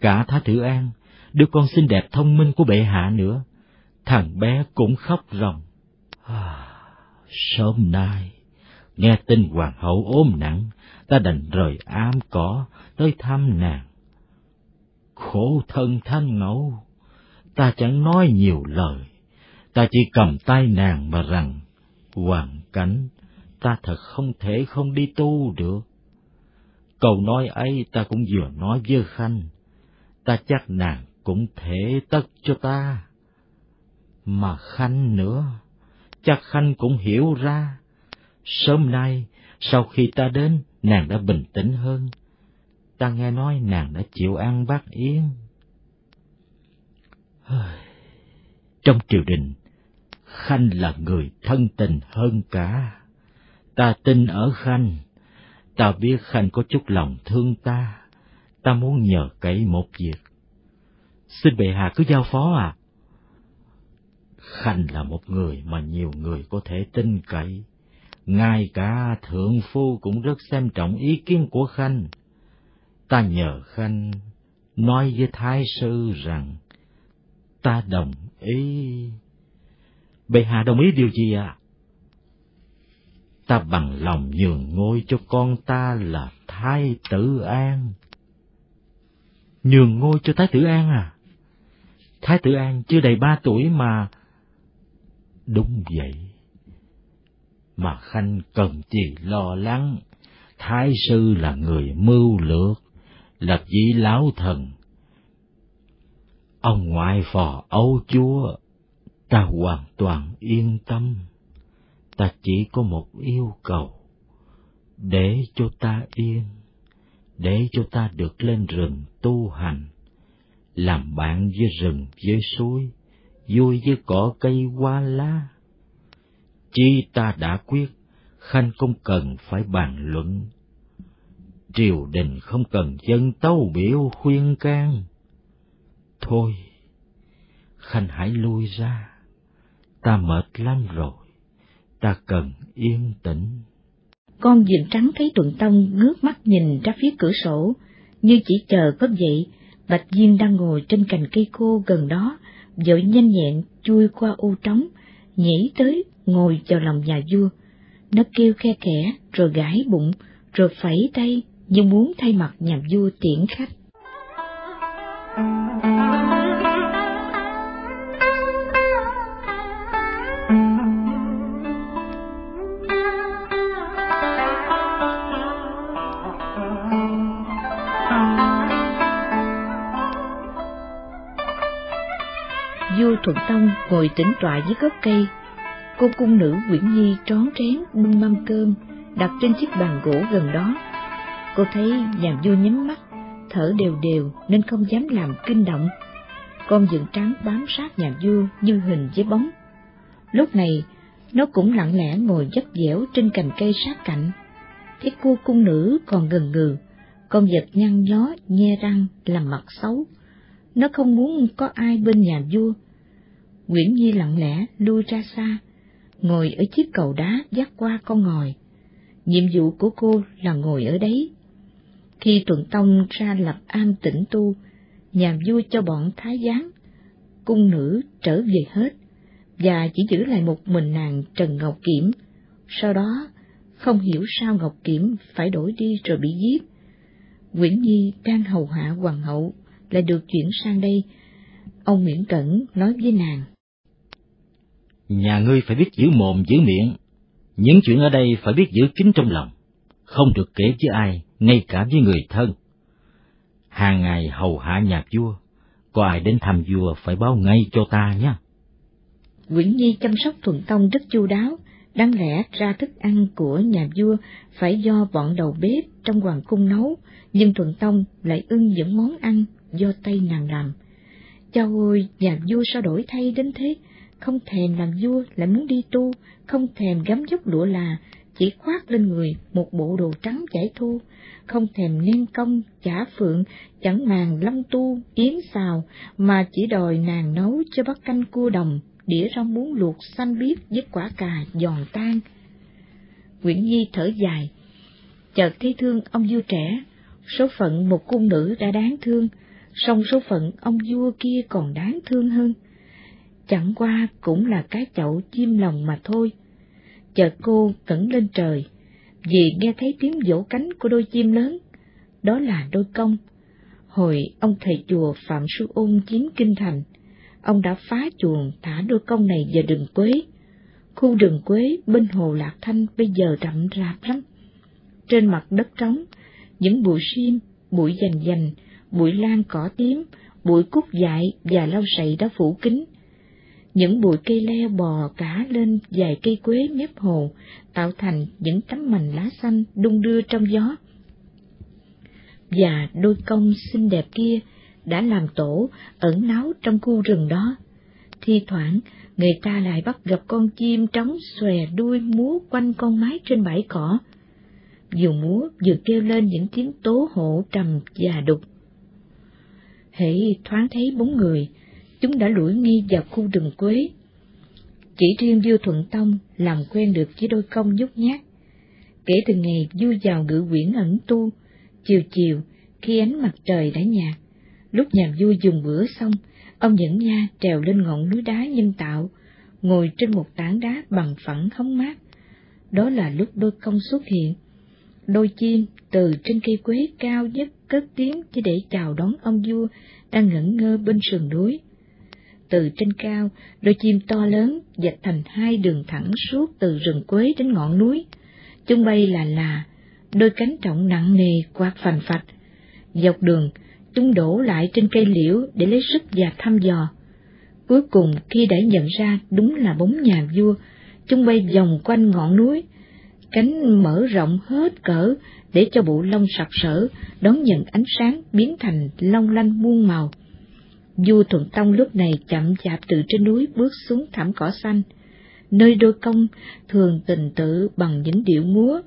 Cả Thái Tử An, đứa con xinh đẹp thông minh của bệ hạ nữa, thằng bé cũng khóc ròng. À, sớm nay, nghe tin hoàng hậu ốm nặng, ta đành rời ám cỏ tới thăm nàng. Khổ thân thanh ngẫu, ta chẳng nói nhiều lời, ta chỉ cầm tay nàng mà rằng, hoàn cảnh ta thật không thể không đi tu được. Câu nói ấy ta cũng vừa nói với Khanh, ta chắc nàng cũng thể tất cho ta. Mà Khanh nữa, chắc Khanh cũng hiểu ra, sớm nay, sau khi ta đến, nàng đã bình tĩnh hơn. Ta nghe nói nàng đã chịu ăn bát yến. Trong triều đình, Khanh là người thân tình hơn cả. Ta tin ở Khanh, ta biết Khanh có chút lòng thương ta, ta muốn nhờ cậy một việc. Xin bệ hạ cứ giao phó à. Khanh là một người mà nhiều người có thể tin cậy. Ngay cả thượng phu cũng rất xem trọng ý kiến của Khanh. Ta nhờ Khanh nói với Thái sư rằng ta đồng ý. Bệ hạ đồng ý điều gì ạ? À? Ta bằng lòng nhường ngôi cho con ta là Thái tử An. Nhường ngôi cho Thái tử An à? Thái tử An chưa đầy ba tuổi mà... Đúng vậy. Mà Khanh cần gì lo lắng. Thái sư là người mưu lược, là vị lão thần. Ông ngoại phò âu chúa, ta hoàn toàn yên tâm. Ta chỉ có một yêu cầu, để cho ta yên, để cho ta được lên rừng tu hành làm bạn với rừng với suối, vui với cỏ cây hoa lá. Chi ta đã quyết, Khanh không cần phải bàn luận. Triều đình không cần dân tấu biểu khuyên can. Thôi, Khanh hãy lui ra, ta mệt lắm rồi, ta cần yên tĩnh. Con diệm trắng thấy Tuần Tông ngước mắt nhìn ra phía cửa sổ, như chỉ chờ có vậy Bạch Diên đang ngồi trên cành cây khô gần đó, vội nhanh nhẹn chui qua ô trống, nhảy tới ngồi vào lòng nhà vua. Nó kêu khe khẽ, rồi gãi bụng, rồi phẩy tay, như muốn thay mặt nhà vua tiễn khách. Vua Thuận Tông ngồi tĩnh tọa dưới gốc cây. Cô cung nữ Nguyễn Nhi trón trén bưng mâm cơm đặt trên chiếc bàn gỗ gần đó. Cô thấy nhà vua nhắm mắt, thở đều đều nên không dám làm kinh động. Con dựng trắng bám sát nhà vua như hình với bóng. Lúc này, nó cũng lặng lẽ ngồi dấp dẻo trên cành cây sát cạnh. Thấy cô cung nữ còn gần ngừ, con vật nhăn nhó nhe răng làm mặt xấu. Nó không muốn có ai bên nhà vua, Nguyễn Nhi lặng lẽ lui ra xa, ngồi ở chiếc cầu đá dắt qua con ngòi. Nhiệm vụ của cô là ngồi ở đấy. Khi Tuần Tông ra lập am tĩnh tu, nhà vua cho bọn thái giám, cung nữ trở về hết, và chỉ giữ lại một mình nàng Trần Ngọc Kiểm. Sau đó, không hiểu sao Ngọc Kiểm phải đổi đi rồi bị giết. Nguyễn Nhi đang hầu hạ hoàng hậu, lại được chuyển sang đây. Ông Nguyễn Cẩn nói với nàng. Nhà ngươi phải biết giữ mồm giữ miệng, những chuyện ở đây phải biết giữ kín trong lòng, không được kể với ai, ngay cả với người thân. Hàng ngày hầu hạ nhà vua, có ai đến thăm vua phải báo ngay cho ta nhé. Nguyễn Nhi chăm sóc Thuận Tông rất chu đáo, đáng lẽ ra thức ăn của nhà vua phải do bọn đầu bếp trong hoàng cung nấu, nhưng Thuận Tông lại ưng những món ăn do tay nàng làm. Chao ôi, nhà vua sao đổi thay đến thế, không thèm làm vua lại muốn đi tu, không thèm gắm dốc lụa là, chỉ khoác lên người một bộ đồ trắng chảy thu, không thèm nên công, trả phượng, chẳng màng lâm tu, yến xào, mà chỉ đòi nàng nấu cho bát canh cua đồng, đĩa rau muống luộc xanh biếc với quả cà giòn tan. Nguyễn Nhi thở dài, chợt thấy thương ông vua trẻ, số phận một cung nữ đã đáng thương, song số phận ông vua kia còn đáng thương hơn. Chẳng qua cũng là cái chậu chim lòng mà thôi. Chợt cô ngẩng lên trời, vì nghe thấy tiếng vỗ cánh của đôi chim lớn, đó là đôi công. Hồi ông thầy chùa Phạm Sư Ôn chiếm kinh thành, ông đã phá chuồng thả đôi công này vào rừng quế. Khu rừng quế bên hồ Lạc Thanh bây giờ rậm rạp lắm. Trên mặt đất trống, những bụi sim, bụi dành dành, bụi lan cỏ tím, bụi cúc dại và lau sậy đã phủ kín. Những bụi cây leo bò cả lên dài cây quế mép hồ, tạo thành những tấm mành lá xanh đung đưa trong gió. Và đôi công xinh đẹp kia đã làm tổ ẩn náu trong khu rừng đó. Thi thoảng, người ta lại bắt gặp con chim trống xòe đuôi múa quanh con mái trên bãi cỏ. Vừa múa vừa kêu lên những tiếng tố hổ trầm và đục. Hễ thoáng thấy bốn người, chúng đã lủi nghi vào khu rừng quế. Chỉ riêng vua Thuận Tông làm quen được với đôi công nhút nhát. Kể từ ngày vua vào ngự quyển ẩn tu, chiều chiều, khi ánh mặt trời đã nhạt, lúc nhà vua dùng bữa xong, ông dẫn nha trèo lên ngọn núi đá nhân tạo, ngồi trên một tảng đá bằng phẳng hóng mát. Đó là lúc đôi công xuất hiện. Đôi chim từ trên cây quế cao nhất cất tiếng chỉ để chào đón ông vua đang ngẩn ngơ bên sườn núi từ trên cao, đôi chim to lớn dạch thành hai đường thẳng suốt từ rừng quế đến ngọn núi. Chúng bay là là, đôi cánh trọng nặng nề quạt phành phạch. Dọc đường, chúng đổ lại trên cây liễu để lấy sức và thăm dò. Cuối cùng khi đã nhận ra đúng là bóng nhà vua, chúng bay vòng quanh ngọn núi, cánh mở rộng hết cỡ để cho bộ lông sặc sỡ đón nhận ánh sáng biến thành long lanh muôn màu. Du Thuận Tông lúc này chậm chạp từ trên núi bước xuống thảm cỏ xanh, nơi đôi công thường tình tự bằng những điệu múa.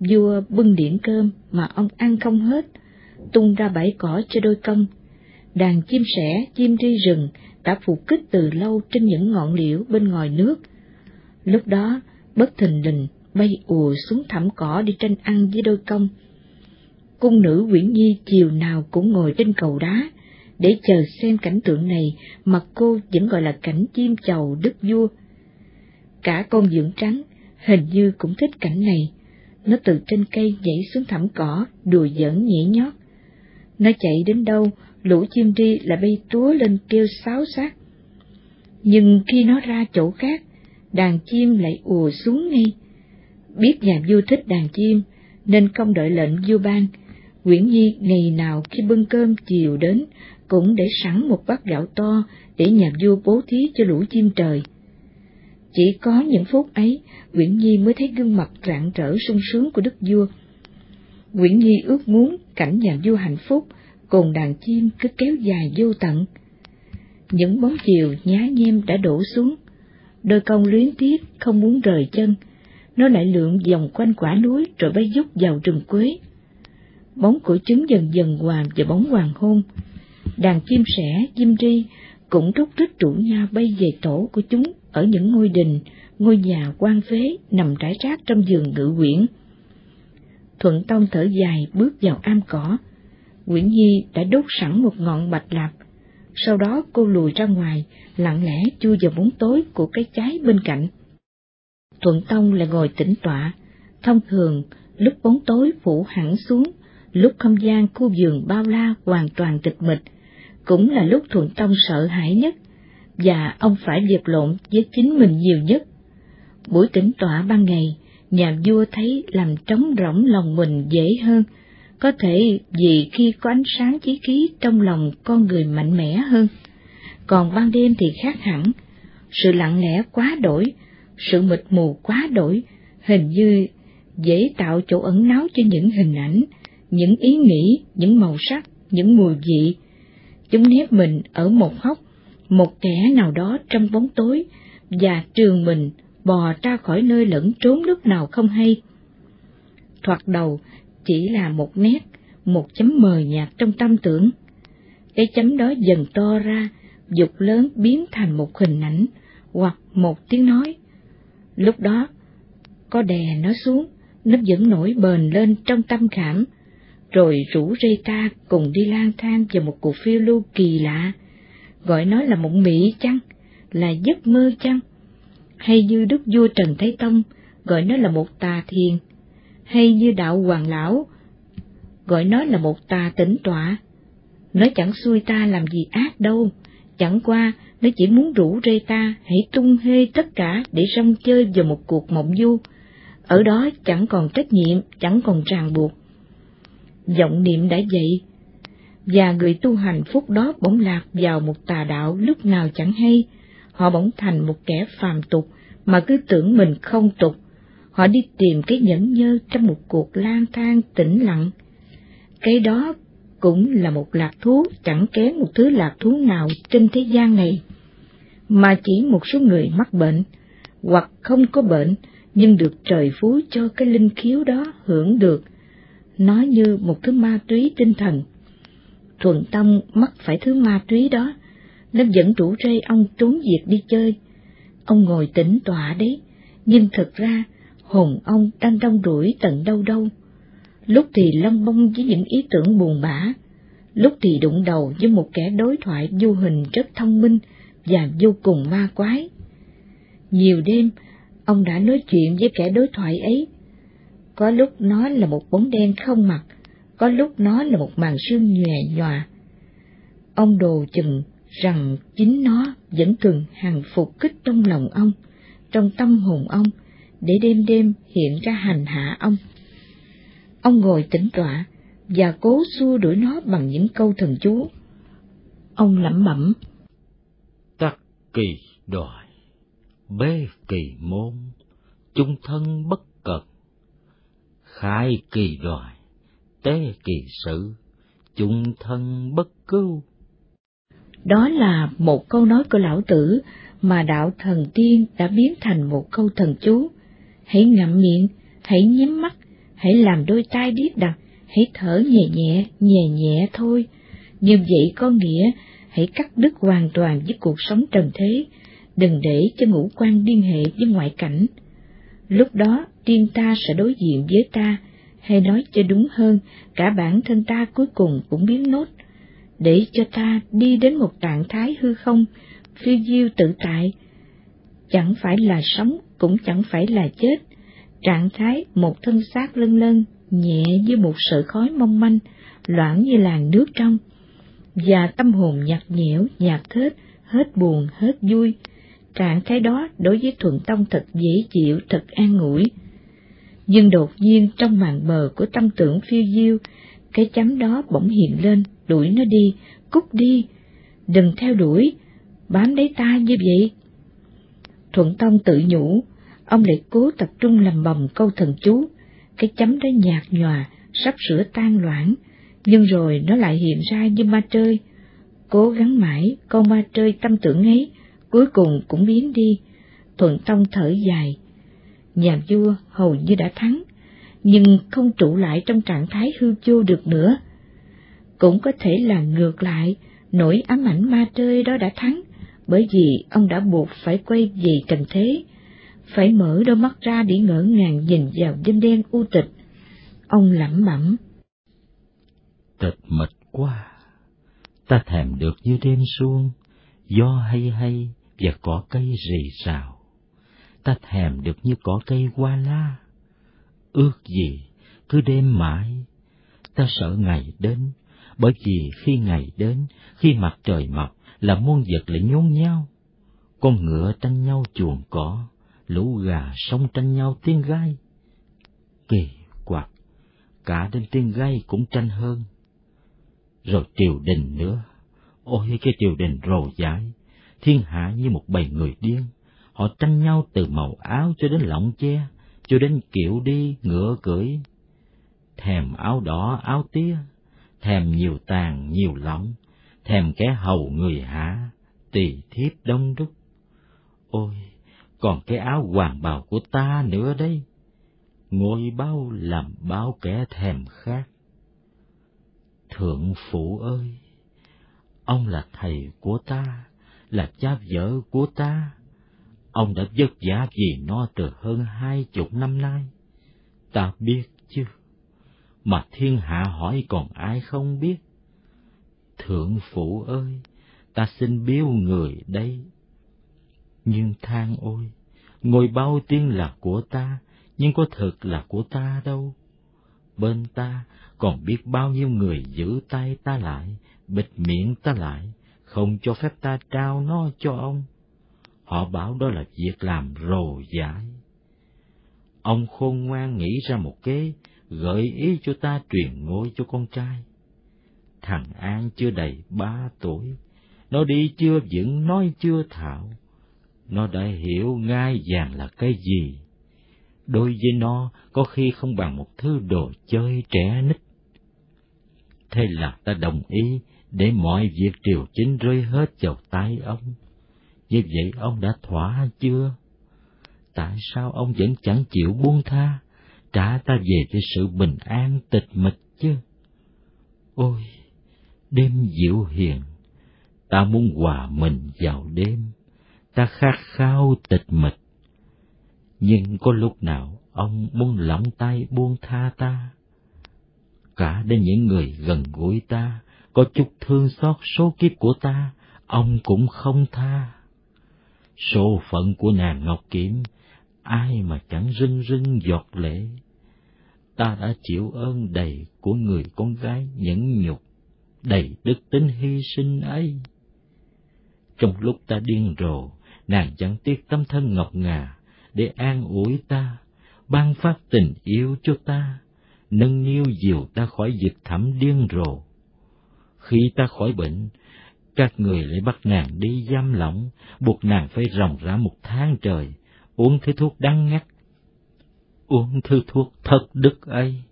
Vua bưng điển cơm mà ông ăn không hết, tung ra bãi cỏ cho đôi công. Đàn chim sẻ, chim ri rừng đã phục kích từ lâu trên những ngọn liễu bên ngoài nước. Lúc đó, bất thình lình bay ùa xuống thảm cỏ đi tranh ăn với đôi công. Cung nữ Nguyễn Nhi chiều nào cũng ngồi trên cầu đá, để chờ xem cảnh tượng này mà cô vẫn gọi là cảnh chim chầu đức vua. Cả con dưỡng trắng hình như cũng thích cảnh này, nó từ trên cây nhảy xuống thảm cỏ, đùa giỡn nhảy nhót. Nó chạy đến đâu, lũ chim ri lại bay túa lên kêu sáo xác. Nhưng khi nó ra chỗ khác, đàn chim lại ùa xuống ngay. Biết nhà vua thích đàn chim, nên không đợi lệnh vua ban, Nguyễn Nhi ngày nào khi bưng cơm chiều đến cũng để sẵn một bát gạo to để nhà vua bố thí cho lũ chim trời. Chỉ có những phút ấy, Nguyễn Nhi mới thấy gương mặt rạng rỡ sung sướng của đức vua. Nguyễn Nhi ước muốn cảnh nhà vua hạnh phúc, cùng đàn chim cứ kéo dài vô tận. Những bóng chiều nhá nhem đã đổ xuống, đôi con luyến tiếc không muốn rời chân, nó lại lượn vòng quanh quả núi rồi bay dút vào rừng quế. Bóng của chúng dần dần hòa vào bóng hoàng hôn, đàn chim sẻ, chim ri cũng rút rít trụ nhau bay về tổ của chúng ở những ngôi đình, ngôi nhà quan phế nằm rải rác trong giường ngự quyển. Thuận Tông thở dài bước vào am cỏ. Nguyễn Nhi đã đốt sẵn một ngọn bạch lạp. Sau đó cô lùi ra ngoài, lặng lẽ chui vào bóng tối của cái trái bên cạnh. Thuận Tông lại ngồi tĩnh tọa. Thông thường, lúc bóng tối phủ hẳn xuống, lúc không gian khu vườn bao la hoàn toàn tịch mịch, cũng là lúc Thuận Tông sợ hãi nhất, và ông phải vật lộn với chính mình nhiều nhất. Buổi tĩnh tọa ban ngày, nhà vua thấy làm trống rỗng lòng mình dễ hơn, có thể vì khi có ánh sáng chí khí trong lòng con người mạnh mẽ hơn. Còn ban đêm thì khác hẳn, sự lặng lẽ quá đổi, sự mịt mù quá đổi, hình như dễ tạo chỗ ẩn náu cho những hình ảnh, những ý nghĩ, những màu sắc, những mùi vị. Chúng nép mình ở một hốc, một kẻ nào đó trong bóng tối, và trường mình bò ra khỏi nơi lẫn trốn lúc nào không hay. Thoạt đầu chỉ là một nét, một chấm mờ nhạt trong tâm tưởng. Cái chấm đó dần to ra, dục lớn biến thành một hình ảnh, hoặc một tiếng nói. Lúc đó, có đè nó xuống, nó vẫn nổi bền lên trong tâm khảm, rồi rủ rê ta cùng đi lang thang vào một cuộc phiêu lưu kỳ lạ, gọi nó là một mỹ chăng, là giấc mơ chăng, hay như đức vua Trần Thái Tông gọi nó là một tà thiền, hay như đạo hoàng lão gọi nó là một tà tỉnh tọa. Nó chẳng xui ta làm gì ác đâu, chẳng qua nó chỉ muốn rủ rê ta hãy tung hê tất cả để rong chơi vào một cuộc mộng du. Ở đó chẳng còn trách nhiệm, chẳng còn ràng buộc vọng niệm đã dậy, và người tu hành phúc đó bỗng lạc vào một tà đạo lúc nào chẳng hay, họ bỗng thành một kẻ phàm tục mà cứ tưởng mình không tục. Họ đi tìm cái nhẫn nhơ trong một cuộc lang thang tĩnh lặng. Cái đó cũng là một lạc thú chẳng kém một thứ lạc thú nào trên thế gian này, mà chỉ một số người mắc bệnh, hoặc không có bệnh, nhưng được trời phú cho cái linh khiếu đó hưởng được. Nó như một thứ ma túy tinh thần. Thuận Tông mắc phải thứ ma túy đó, nên dẫn rủ rê ông trốn việc đi chơi. Ông ngồi tĩnh tọa đấy, nhưng thật ra hồn ông đang đông đuổi tận đâu đâu. Lúc thì lông bông với những ý tưởng buồn bã, lúc thì đụng đầu với một kẻ đối thoại vô hình rất thông minh và vô cùng ma quái. Nhiều đêm, ông đã nói chuyện với kẻ đối thoại ấy. Có lúc nó là một bóng đen không mặt, có lúc nó là một màn sương nhòe nhòa. Ông đồ chừng rằng chính nó vẫn cần hàng phục kích trong lòng ông, trong tâm hồn ông, để đêm đêm hiện ra hành hạ ông. Ông ngồi tĩnh tọa và cố xua đuổi nó bằng những câu thần chú. Ông lẩm bẩm. Các kỳ đòi, bê kỳ môn, chung thân bất khai kỳ đoài tế kỳ sự, chung thân bất cứu. Đó là một câu nói của lão tử mà đạo thần tiên đã biến thành một câu thần chú. Hãy ngậm miệng, hãy nhắm mắt, hãy làm đôi tai điếc đặc, hãy thở nhẹ nhẹ, nhẹ nhẹ thôi. Như vậy có nghĩa, hãy cắt đứt hoàn toàn với cuộc sống trần thế, đừng để cho ngũ quan liên hệ với ngoại cảnh. Lúc đó, tiên ta sẽ đối diện với ta, hay nói cho đúng hơn, cả bản thân ta cuối cùng cũng biến nốt để cho ta đi đến một trạng thái hư không, phiêu diêu tự tại. Chẳng phải là sống, cũng chẳng phải là chết. Trạng thái một thân xác lân lân, nhẹ như một sợi khói mong manh, loãng như làn nước trong. Và tâm hồn nhạt nhẽo, nhạt thết, hết buồn, hết vui. Trạng thái đó đối với Thuận Tông thật dễ chịu, thật an ngủi. Nhưng đột nhiên trong màn bờ của tâm tưởng phiêu diêu, cái chấm đó bỗng hiện lên, đuổi nó đi, cút đi, đừng theo đuổi, bám lấy ta như vậy. Thuận Tông tự nhủ, ông lại cố tập trung làm bầm câu thần chú, cái chấm đó nhạt nhòa, sắp sửa tan loãng, nhưng rồi nó lại hiện ra như ma trơi. Cố gắng mãi, con ma trơi tâm tưởng ấy, cuối cùng cũng biến đi. Thuận Tông thở dài. Nhà vua hầu như đã thắng, nhưng không trụ lại trong trạng thái hư vô được nữa. Cũng có thể là ngược lại, nỗi ám ảnh ma trơi đó đã thắng, bởi vì ông đã buộc phải quay về trần thế, phải mở đôi mắt ra để ngỡ ngàng nhìn vào đêm đen u tịch. Ông lẩm bẩm. Tịch mịch quá, ta thèm được như đêm xuông, gió hay hay và cỏ cây rì rào. Ta thèm được như cỏ cây hoa la. Ước gì cứ đêm mãi, ta sợ ngày đến, bởi vì khi ngày đến, khi mặt trời mọc là muôn vật lại nhốn nhau. Con ngựa tranh nhau chuồng cỏ, lũ gà sống tranh nhau tiếng gai. Kỳ quặc, cả đến tiếng gai cũng tranh hơn. Rồi triều đình nữa, ôi cái triều đình rồ dài, thiên hạ như một bầy người điên, họ tranh nhau từ màu áo cho đến lọng che, cho đến kiểu đi ngựa cưỡi. Thèm áo đỏ áo tía, thèm nhiều tàn nhiều lỏng, thèm kẻ hầu người hạ, tỳ thiếp đông đúc. Ôi, còn cái áo hoàng bào của ta nữa đấy, ngồi bao làm bao kẻ thèm khác. Thượng phụ ơi, ông là thầy của ta, là cha vợ của ta. Ông đã vất vả vì nó từ hơn hai chục năm nay. Ta biết chứ, mà thiên hạ hỏi còn ai không biết. Thượng phụ ơi, ta xin biếu người đây. Nhưng than ôi, ngôi bao tiên là của ta, nhưng có thật là của ta đâu. Bên ta còn biết bao nhiêu người giữ tay ta lại, bịt miệng ta lại, không cho phép ta trao nó cho ông. Họ bảo đó là việc làm rồ dãi. Ông khôn ngoan nghĩ ra một kế, gợi ý cho ta truyền ngôi cho con trai. Thằng An chưa đầy ba tuổi, nó đi chưa vững, nói chưa thạo. Nó đã hiểu ngai vàng là cái gì. Đối với nó, có khi không bằng một thứ đồ chơi trẻ nít. Thế là ta đồng ý để mọi việc triều chính rơi hết vào tay ông. Như vậy ông đã thỏa chưa? Tại sao ông vẫn chẳng chịu buông tha, trả ta về cho sự bình an tịch mịch chứ? Ôi, đêm dịu hiền, ta muốn hòa mình vào đêm, ta khát khao tịch mịch. Nhưng có lúc nào ông muốn lỏng tay buông tha ta? Cả đến những người gần gũi ta, có chút thương xót số kiếp của ta, ông cũng không tha. Số phận của nàng Ngọc kiếm ai mà chẳng rưng rưng giọt lệ. Ta đã chịu ơn đầy của người con gái nhẫn nhục, đầy đức tính hy sinh ấy. Trong lúc ta điên rồ, nàng chẳng tiếc tấm thân ngọc ngà để an ủi ta, ban phát tình yêu cho ta, nâng niu dìu ta khỏi việc thẳm điên rồ. Khi ta khỏi bệnh, các người lại bắt nàng đi giam lỏng, buộc nàng phải ròng rã một tháng trời, uống thứ thuốc đắng ngắt. Uống thứ thuốc thật đức ấy,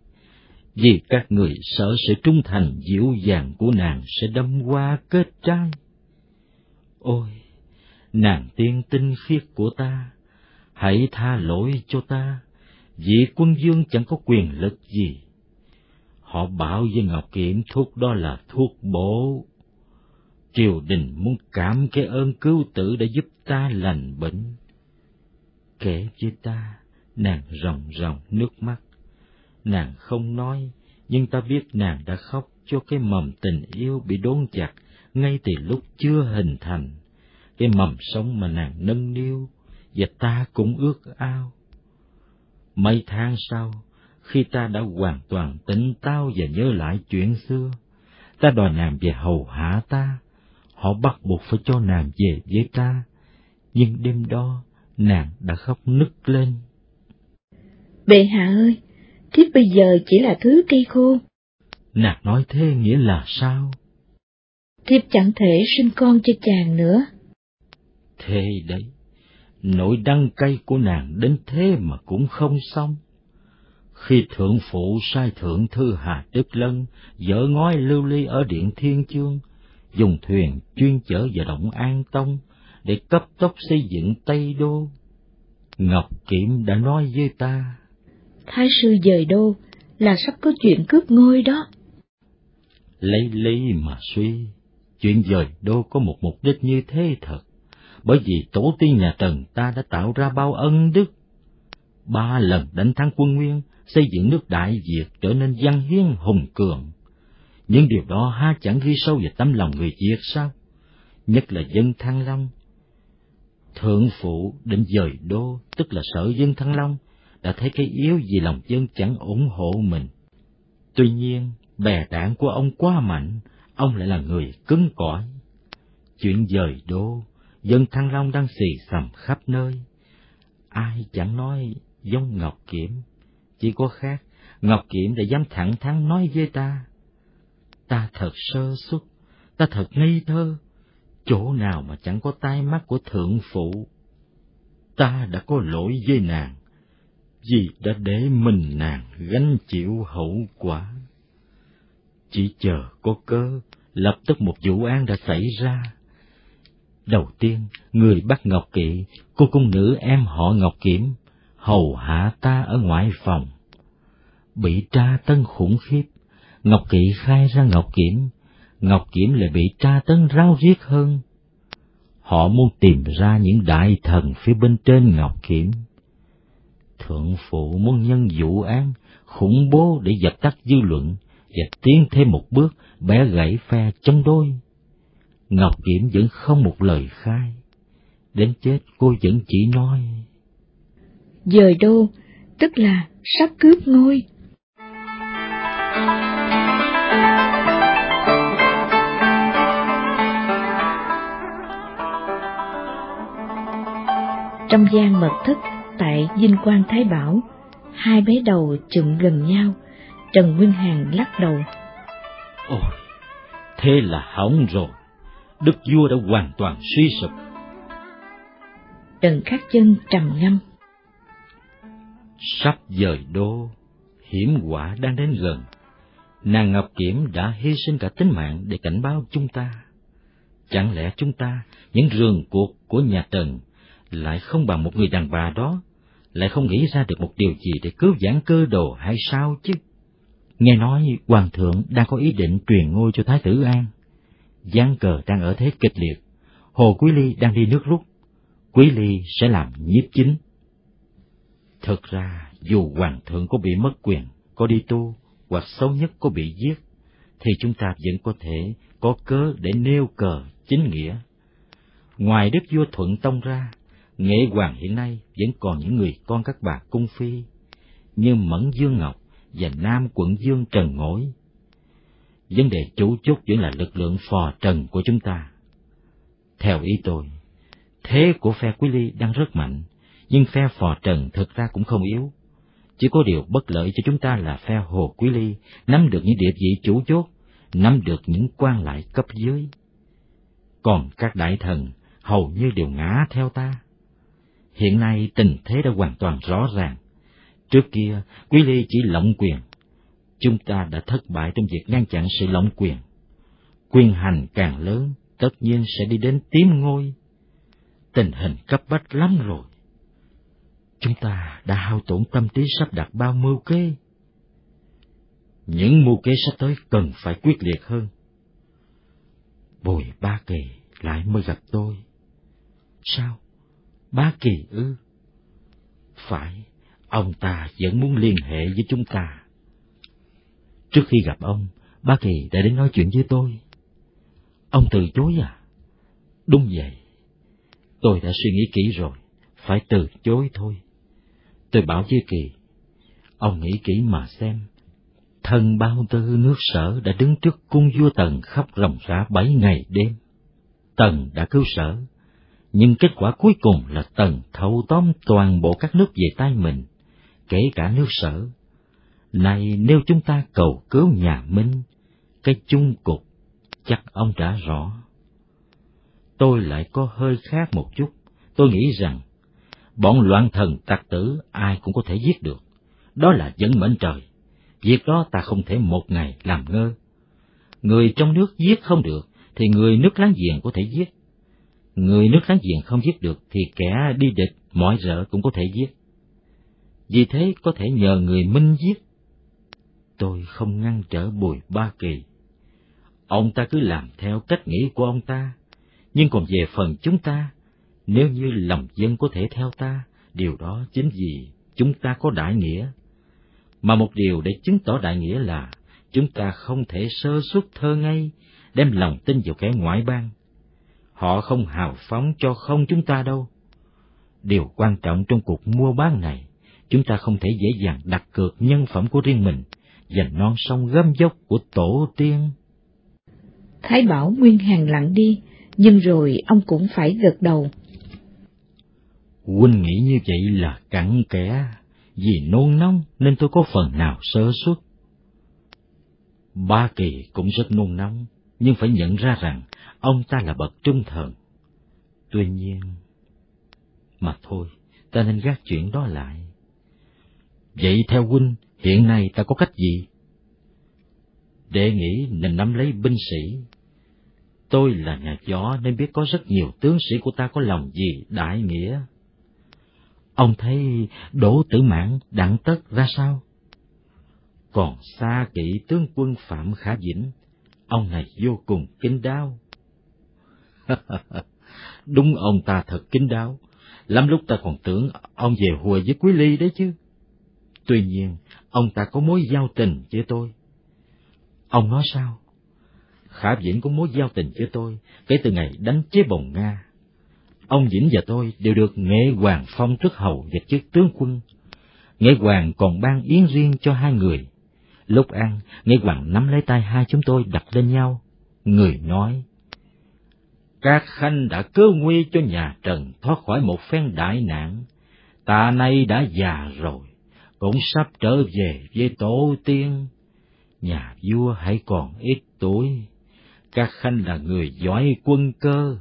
vì các người sợ sự trung thành dịu dàng của nàng sẽ đâm qua kết trai. Ôi, nàng tiên tinh khiết của ta, hãy tha lỗi cho ta, vì quân dương chẳng có quyền lực gì. Họ bảo với Ngọc Kiểm thuốc đó là thuốc bổ. Triều đình muốn cảm cái ơn cứu tử đã giúp ta lành bệnh. Kể với ta, nàng ròng ròng nước mắt. Nàng không nói, nhưng ta biết nàng đã khóc cho cái mầm tình yêu bị đốn chặt ngay từ lúc chưa hình thành. Cái mầm sống mà nàng nâng niu, và ta cũng ước ao. Mấy tháng sau, khi ta đã hoàn toàn tỉnh táo và nhớ lại chuyện xưa, ta đòi nàng về hầu hạ ta, họ bắt buộc phải cho nàng về với ta, nhưng đêm đó nàng đã khóc nức lên. Bệ hạ ơi, thiếp bây giờ chỉ là thứ cây khô. Nàng nói thế nghĩa là sao? Thiếp chẳng thể sinh con cho chàng nữa. Thế đấy, nỗi đắng cay của nàng đến thế mà cũng không xong. Khi thượng phụ sai thượng thư Hà Đức Lân dỡ ngói lưu ly ở điện Thiên Chương, dùng thuyền chuyên chở vào động An Tông để cấp tốc xây dựng Tây Đô. Ngọc Kiểm đã nói với ta. Thái sư dời đô là sắp có chuyện cướp ngôi đó. Lấy lý mà suy, chuyện dời đô có một mục đích như thế thật, bởi vì tổ tiên nhà Tần ta đã tạo ra bao ân đức. Ba lần đánh thắng quân Nguyên, xây dựng nước Đại Việt trở nên văn hiến hùng cường. Những điều đó ha chẳng ghi sâu vào tâm lòng người Việt sao? Nhất là dân Thăng Long. Thượng phụ định dời đô, tức là sở dân Thăng Long, đã thấy cái yếu vì lòng dân chẳng ủng hộ mình. Tuy nhiên, bè đảng của ông quá mạnh, ông lại là người cứng cỏi. Chuyện dời đô, dân Thăng Long đang xì xầm khắp nơi. Ai chẳng nói giống Ngọc Kiểm, chỉ có khác, Ngọc Kiểm đã dám thẳng thắn nói với ta. Ta thật sơ xuất, ta thật ngây thơ, chỗ nào mà chẳng có tai mắt của thượng phụ. Ta đã có lỗi với nàng, vì đã để mình nàng gánh chịu hậu quả. Chỉ chờ có cơ, lập tức một vụ án đã xảy ra. Đầu tiên, người bắt Ngọc Kỵ, cô cung nữ em họ Ngọc Kiểm, hầu hạ ta ở ngoại phòng. Bị tra tấn khủng khiếp, Ngọc Kỵ khai ra Ngọc Kiểm, Ngọc Kiểm lại bị tra tấn rao riết hơn. Họ muốn tìm ra những đại thần phía bên trên Ngọc Kiểm. Thượng phụ muốn nhân vụ án khủng bố để dập tắt dư luận và tiến thêm một bước bẻ gãy phe chống đôi Ngọc Kiểm vẫn không một lời khai. Đến chết cô vẫn chỉ nói. Dời đô, tức là sắp cướp ngôi. Trong gian mật thất tại Vinh Quang Thái Bảo, hai bé đầu chụm gần nhau, Trần Nguyên Hàn lắc đầu. Ôi, thế là hỏng rồi, đức vua đã hoàn toàn suy sụp. Trần Khắc Chân trầm ngâm. Sắp dời đô, hiểm họa đang đến gần. Nàng Ngọc Kiểm đã hy sinh cả tính mạng để cảnh báo chúng ta. Chẳng lẽ chúng ta, những rường cuộc của nhà Trần, lại không bằng một người đàn bà đó, lại không nghĩ ra được một điều gì để cứu vãn cơ đồ hay sao chứ? Nghe nói hoàng thượng đang có ý định truyền ngôi cho Thái tử An. Giang cờ đang ở thế kịch liệt, Hồ Quý Ly đang đi nước rút, Quý Ly sẽ làm nhiếp chính. Thực ra, dù hoàng thượng có bị mất quyền, có đi tu, hoặc xấu nhất có bị giết, thì chúng ta vẫn có thể có cớ để nêu cờ chính nghĩa. Ngoài đức vua Thuận Tông ra, nghệ hoàng hiện nay vẫn còn những người con các bà cung phi, như Mẫn Dương Ngọc và Nam quận Dương Trần Ngỗi. Vấn đề chủ chốt vẫn là lực lượng phò trần của chúng ta. Theo ý tôi, thế của phe Quý Ly đang rất mạnh, nhưng phe phò trần thực ra cũng không yếu. Chỉ có điều bất lợi cho chúng ta là phe Hồ Quý Ly nắm được những địa vị chủ chốt, nắm được những quan lại cấp dưới. Còn các đại thần hầu như đều ngã theo ta. Hiện nay tình thế đã hoàn toàn rõ ràng. Trước kia, Quý Ly chỉ lộng quyền. Chúng ta đã thất bại trong việc ngăn chặn sự lộng quyền. Quyền hành càng lớn, tất nhiên sẽ đi đến tím ngôi. Tình hình cấp bách lắm rồi. Chúng ta đã hao tổn tâm trí sắp đặt bao mưu kế. Những mưu kế sắp tới cần phải quyết liệt hơn. bồi ba kỳ lại mới gặp tôi. Sao? Ba kỳ ư? Phải, ông ta vẫn muốn liên hệ với chúng ta. Trước khi gặp ông, ba kỳ đã đến nói chuyện với tôi. Ông từ chối à? Đúng vậy. Tôi đã suy nghĩ kỹ rồi, phải từ chối thôi. Tôi bảo với Kỳ, ông nghĩ kỹ mà xem. Thần bao tư nước sở đã đứng trước cung vua Tần khắp ròng rã bảy ngày đêm. Tần đã cứu sở, nhưng kết quả cuối cùng là Tần thâu tóm toàn bộ các nước về tay mình, kể cả nước sở. Này nếu chúng ta cầu cứu nhà Minh, cái chung cục, chắc ông đã rõ. Tôi lại có hơi khác một chút, tôi nghĩ rằng bọn loạn thần tặc tử ai cũng có thể giết được. Đó là dẫn mệnh trời. Việc đó ta không thể một ngày làm ngơ. Người trong nước giết không được, thì người nước láng giềng có thể giết. Người nước láng giềng không giết được, thì kẻ đi địch mọi rợ cũng có thể giết. Vì thế có thể nhờ người minh giết. Tôi không ngăn trở bùi ba kỳ. Ông ta cứ làm theo cách nghĩ của ông ta, nhưng còn về phần chúng ta, nếu như lòng dân có thể theo ta, điều đó chính vì chúng ta có đại nghĩa. mà một điều để chứng tỏ đại nghĩa là chúng ta không thể sơ suất thơ ngây, đem lòng tin vào kẻ ngoại bang. Họ không hào phóng cho không chúng ta đâu. Điều quan trọng trong cuộc mua bán này, chúng ta không thể dễ dàng đặt cược nhân phẩm của riêng mình và non sông gấm dốc của tổ tiên. Thái Bảo nguyên hàng lặng đi, nhưng rồi ông cũng phải gật đầu. Huynh nghĩ như vậy là cặn kẽ, vì nôn nóng nên tôi có phần nào sơ suất. Ba Kỳ cũng rất nôn nóng, nhưng phải nhận ra rằng ông ta là bậc trung thần. Tuy nhiên, mà thôi, ta nên gác chuyện đó lại. Vậy theo huynh, hiện nay ta có cách gì? Đệ nghĩ nên nắm lấy binh sĩ. Tôi là nhà gió nên biết có rất nhiều tướng sĩ của ta có lòng gì đại nghĩa. Ông thấy đỗ tử mãn đặng tất ra sao? Còn xa kỵ tướng quân Phạm Khả Dĩnh, ông này vô cùng kính đáo. <laughs> Đúng ông ta thật kính đáo, lắm lúc ta còn tưởng ông về hùa với Quý Ly đấy chứ. Tuy nhiên, ông ta có mối giao tình với tôi. Ông nói sao? Khả Dĩnh có mối giao tình với tôi kể từ ngày đánh chế bồng Nga. Ông Dĩnh và tôi đều được nghệ hoàng phong trước hầu và chức tướng quân. Nghệ hoàng còn ban yến riêng cho hai người. Lúc ăn, Nghệ hoàng nắm lấy tay hai chúng tôi đặt lên nhau. Người nói, Các khanh đã cứu nguy cho nhà Trần thoát khỏi một phen đại nạn. Ta nay đã già rồi, cũng sắp trở về với tổ tiên. Nhà vua hãy còn ít tuổi, các khanh là người giỏi quân cơ.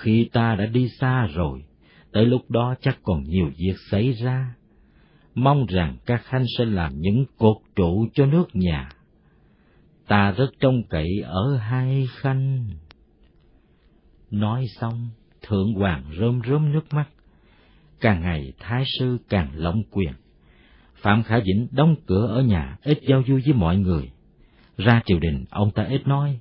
Khi ta đã đi xa rồi, tới lúc đó chắc còn nhiều việc xảy ra. Mong rằng các khanh sẽ làm những cột trụ cho nước nhà. Ta rất trông cậy ở hai khanh. Nói xong, thượng hoàng rơm rớm nước mắt. Càng ngày thái sư càng lộng quyền. Phạm Khả Vĩnh đóng cửa ở nhà, ít giao du với mọi người. Ra triều đình, ông ta ít nói.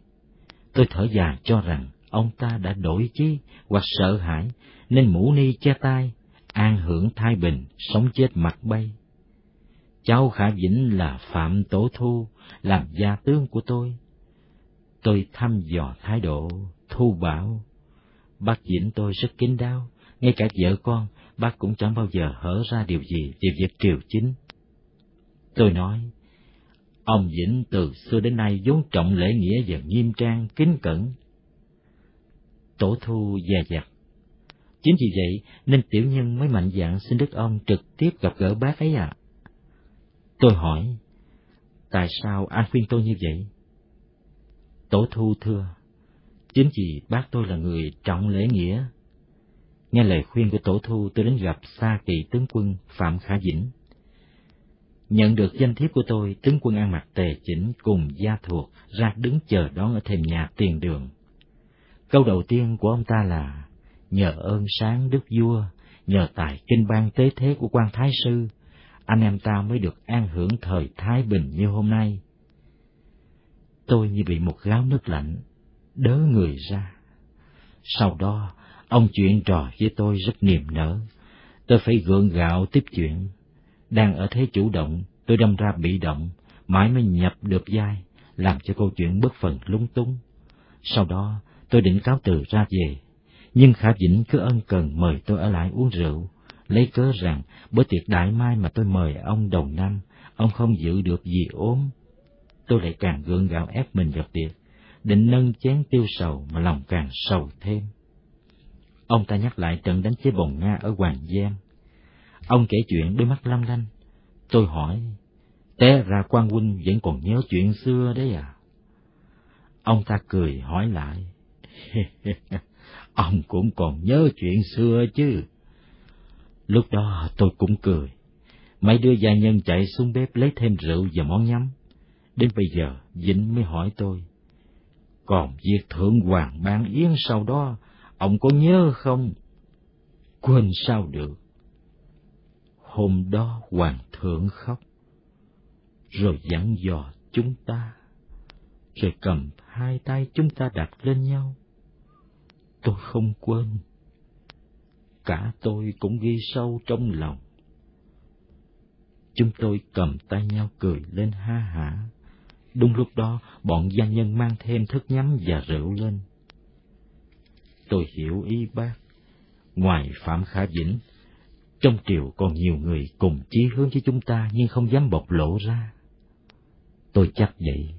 Tôi thở dài cho rằng ông ta đã đổi chí hoặc sợ hãi, nên mũ ni che tai, an hưởng thái bình, sống chết mặt bay. Cháu Khả Vĩnh là Phạm Tổ Thu, làm gia tướng của tôi. Tôi thăm dò thái độ, thu bảo. Bác Vĩnh tôi rất kín đáo, ngay cả vợ con, bác cũng chẳng bao giờ hở ra điều gì về việc triều chính. Tôi nói, ông Vĩnh từ xưa đến nay vốn trọng lễ nghĩa và nghiêm trang, kính cẩn. Tổ thu dè dặt. Chính vì vậy nên tiểu nhân mới mạnh dạn xin đức ông trực tiếp gặp gỡ bác ấy ạ. À. Tôi hỏi, tại sao anh khuyên tôi như vậy? Tổ thu thưa, chính vì bác tôi là người trọng lễ nghĩa. Nghe lời khuyên của tổ thu tôi đến gặp Sa Kỳ tướng quân Phạm Khả Dĩnh. Nhận được danh thiếp của tôi, tướng quân ăn mặc tề chỉnh cùng gia thuộc ra đứng chờ đón ở thềm nhà tiền đường. Câu đầu tiên của ông ta là, nhờ ơn sáng đức vua, nhờ tài kinh ban tế thế của quan thái sư, anh em ta mới được an hưởng thời thái bình như hôm nay. Tôi như bị một gáo nước lạnh, đớ người ra. Sau đó, ông chuyện trò với tôi rất niềm nở. Tôi phải gượng gạo tiếp chuyện. Đang ở thế chủ động, tôi đâm ra bị động, mãi mới nhập được vai, làm cho câu chuyện bất phần lung túng. Sau đó, tôi định cáo từ ra về, nhưng Khả Vĩnh cứ ân cần mời tôi ở lại uống rượu, lấy cớ rằng bữa tiệc đại mai mà tôi mời ông đầu năm, ông không giữ được gì ốm. Tôi lại càng gượng gạo ép mình vào tiệc, định nâng chén tiêu sầu mà lòng càng sầu thêm. Ông ta nhắc lại trận đánh chế bồng Nga ở Hoàng Giang. Ông kể chuyện đôi mắt long lanh. Tôi hỏi, té ra quan huynh vẫn còn nhớ chuyện xưa đấy à? Ông ta cười hỏi lại, <laughs> ông cũng còn nhớ chuyện xưa chứ. Lúc đó tôi cũng cười. Mấy đứa gia nhân chạy xuống bếp lấy thêm rượu và món nhắm. Đến bây giờ, Vĩnh mới hỏi tôi. Còn việc thượng hoàng ban yến sau đó, ông có nhớ không? Quên sao được. Hôm đó hoàng thượng khóc, rồi dặn dò chúng ta, rồi cầm hai tay chúng ta đặt lên nhau. Tôi không quên cả tôi cũng ghi sâu trong lòng. Chúng tôi cầm tay nhau cười lên ha hả. Đúng lúc đó, bọn gia nhân mang thêm thức nhắm và rượu lên. Tôi hiểu ý bác. Ngoài Phạm Khả Vĩnh, trong triều còn nhiều người cùng chí hướng với chúng ta nhưng không dám bộc lộ ra. Tôi chắc vậy,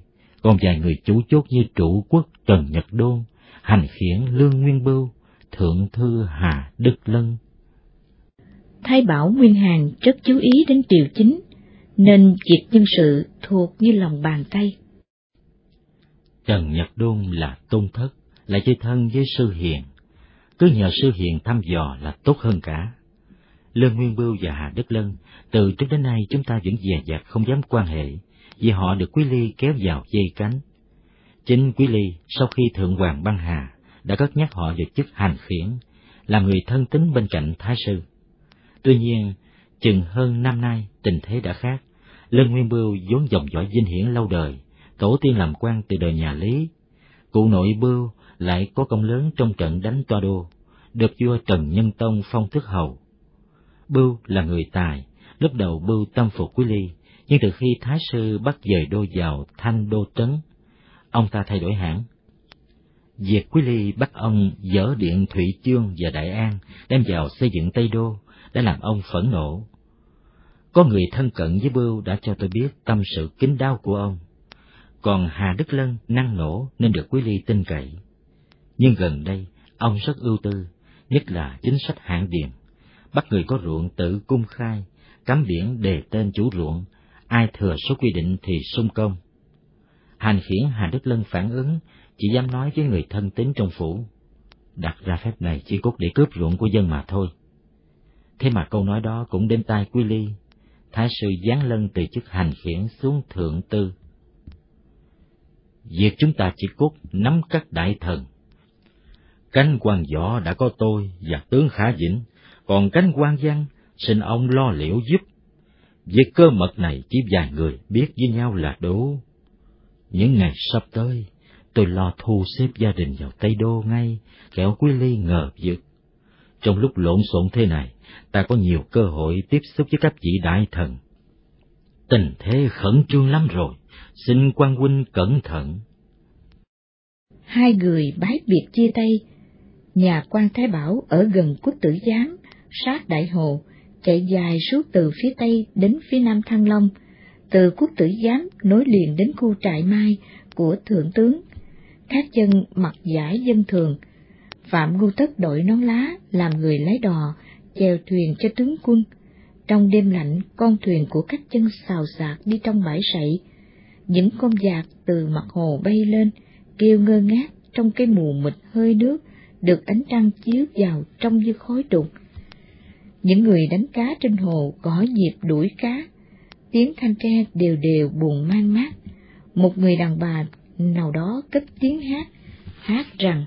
còn vài người chủ chốt như trụ quốc Trần Nhật Đôn, hành khiển Lương Nguyên Bưu, Thượng Thư Hà Đức Lân. Thái bảo Nguyên Hàn rất chú ý đến triều chính, nên việc nhân sự thuộc như lòng bàn tay. Trần Nhật Đôn là tôn thất, lại chơi thân với sư hiền. Cứ nhờ sư hiền thăm dò là tốt hơn cả. Lương Nguyên Bưu và Hà Đức Lân, từ trước đến nay chúng ta vẫn dè dặt không dám quan hệ, vì họ được Quý Ly kéo vào dây cánh. Chính Quý Ly, sau khi Thượng Hoàng băng hà, đã cất nhắc họ về chức hành khiển, làm người thân tín bên cạnh Thái Sư. Tuy nhiên, chừng hơn năm nay tình thế đã khác, Lân Nguyên Bưu vốn dòng dõi dinh hiển lâu đời, tổ tiên làm quan từ đời nhà Lý. Cụ nội Bưu lại có công lớn trong trận đánh Toa Đô, được vua Trần Nhân Tông phong thức hầu. Bưu là người tài, lúc đầu Bưu tâm phục Quý Ly, nhưng từ khi Thái sư bắt dời đô vào Thanh Đô Trấn, ông ta thay đổi hãng. Việc Quý Ly bắt ông dỡ điện Thủy Chương và Đại An đem vào xây dựng Tây Đô đã làm ông phẫn nộ. Có người thân cận với Bưu đã cho tôi biết tâm sự kín đáo của ông. Còn Hà Đức Lân năng nổ nên được Quý Ly tin cậy. Nhưng gần đây, ông rất ưu tư, nhất là chính sách hạn điền. Bắt người có ruộng tự cung khai, cắm biển đề tên chủ ruộng, ai thừa số quy định thì sung công. Hành khiển Hà Đức Lân phản ứng, chỉ dám nói với người thân tín trong phủ. Đặt ra phép này chỉ cốt để cướp ruộng của dân mà thôi. Thế mà câu nói đó cũng đến tai Quy Ly, Thái sư giáng lân từ chức hành khiển xuống thượng tư. Việc chúng ta chỉ cốt nắm các đại thần. Cánh quan võ đã có tôi và tướng Khả Vĩnh, còn cánh quan văn xin ông lo liệu giúp. Việc cơ mật này chỉ vài người biết với nhau là đủ. Những ngày sắp tới, tôi lo thu xếp gia đình vào Tây Đô ngay, kẻo Quý Ly ngờ vực. Trong lúc lộn xộn thế này, ta có nhiều cơ hội tiếp xúc với các vị đại thần. Tình thế khẩn trương lắm rồi, xin quan huynh cẩn thận. Hai người bái biệt chia tay, nhà quan Thái Bảo ở gần quốc tử giám, sát đại hồ, chạy dài suốt từ phía tây đến phía nam Thăng Long, từ quốc tử giám nối liền đến khu trại mai của thượng tướng. Các chân mặc giải dân thường, Phạm ngô Tất đội nón lá làm người lái đò, chèo thuyền cho tướng quân. Trong đêm lạnh, con thuyền của các chân xào xạc đi trong bãi sậy. Những con giạc từ mặt hồ bay lên, kêu ngơ ngác trong cái mù mịt hơi nước, được ánh trăng chiếu vào trong như khói đục. Những người đánh cá trên hồ có dịp đuổi cá, tiếng thanh tre đều đều buồn mang mát. Một người đàn bà nào đó cất tiếng hát, hát rằng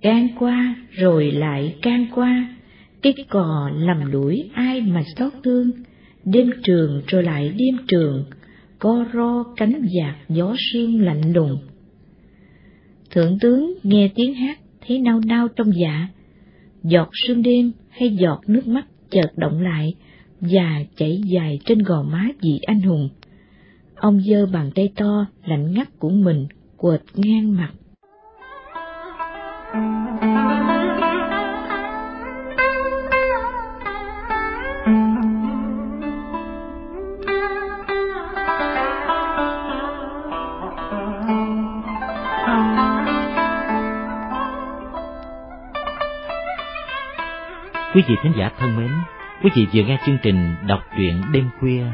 can qua rồi lại can qua, cái cò lầm đuổi ai mà xót thương, đêm trường rồi lại đêm trường, co ro cánh giạt gió sương lạnh lùng. Thượng tướng nghe tiếng hát thấy nao nao trong dạ, giọt sương đêm hay giọt nước mắt chợt động lại và chảy dài trên gò má vị anh hùng. Ông giơ bàn tay to lạnh ngắt của mình quệt ngang mặt Quý vị khán giả thân mến, quý vị vừa nghe chương trình đọc truyện đêm khuya.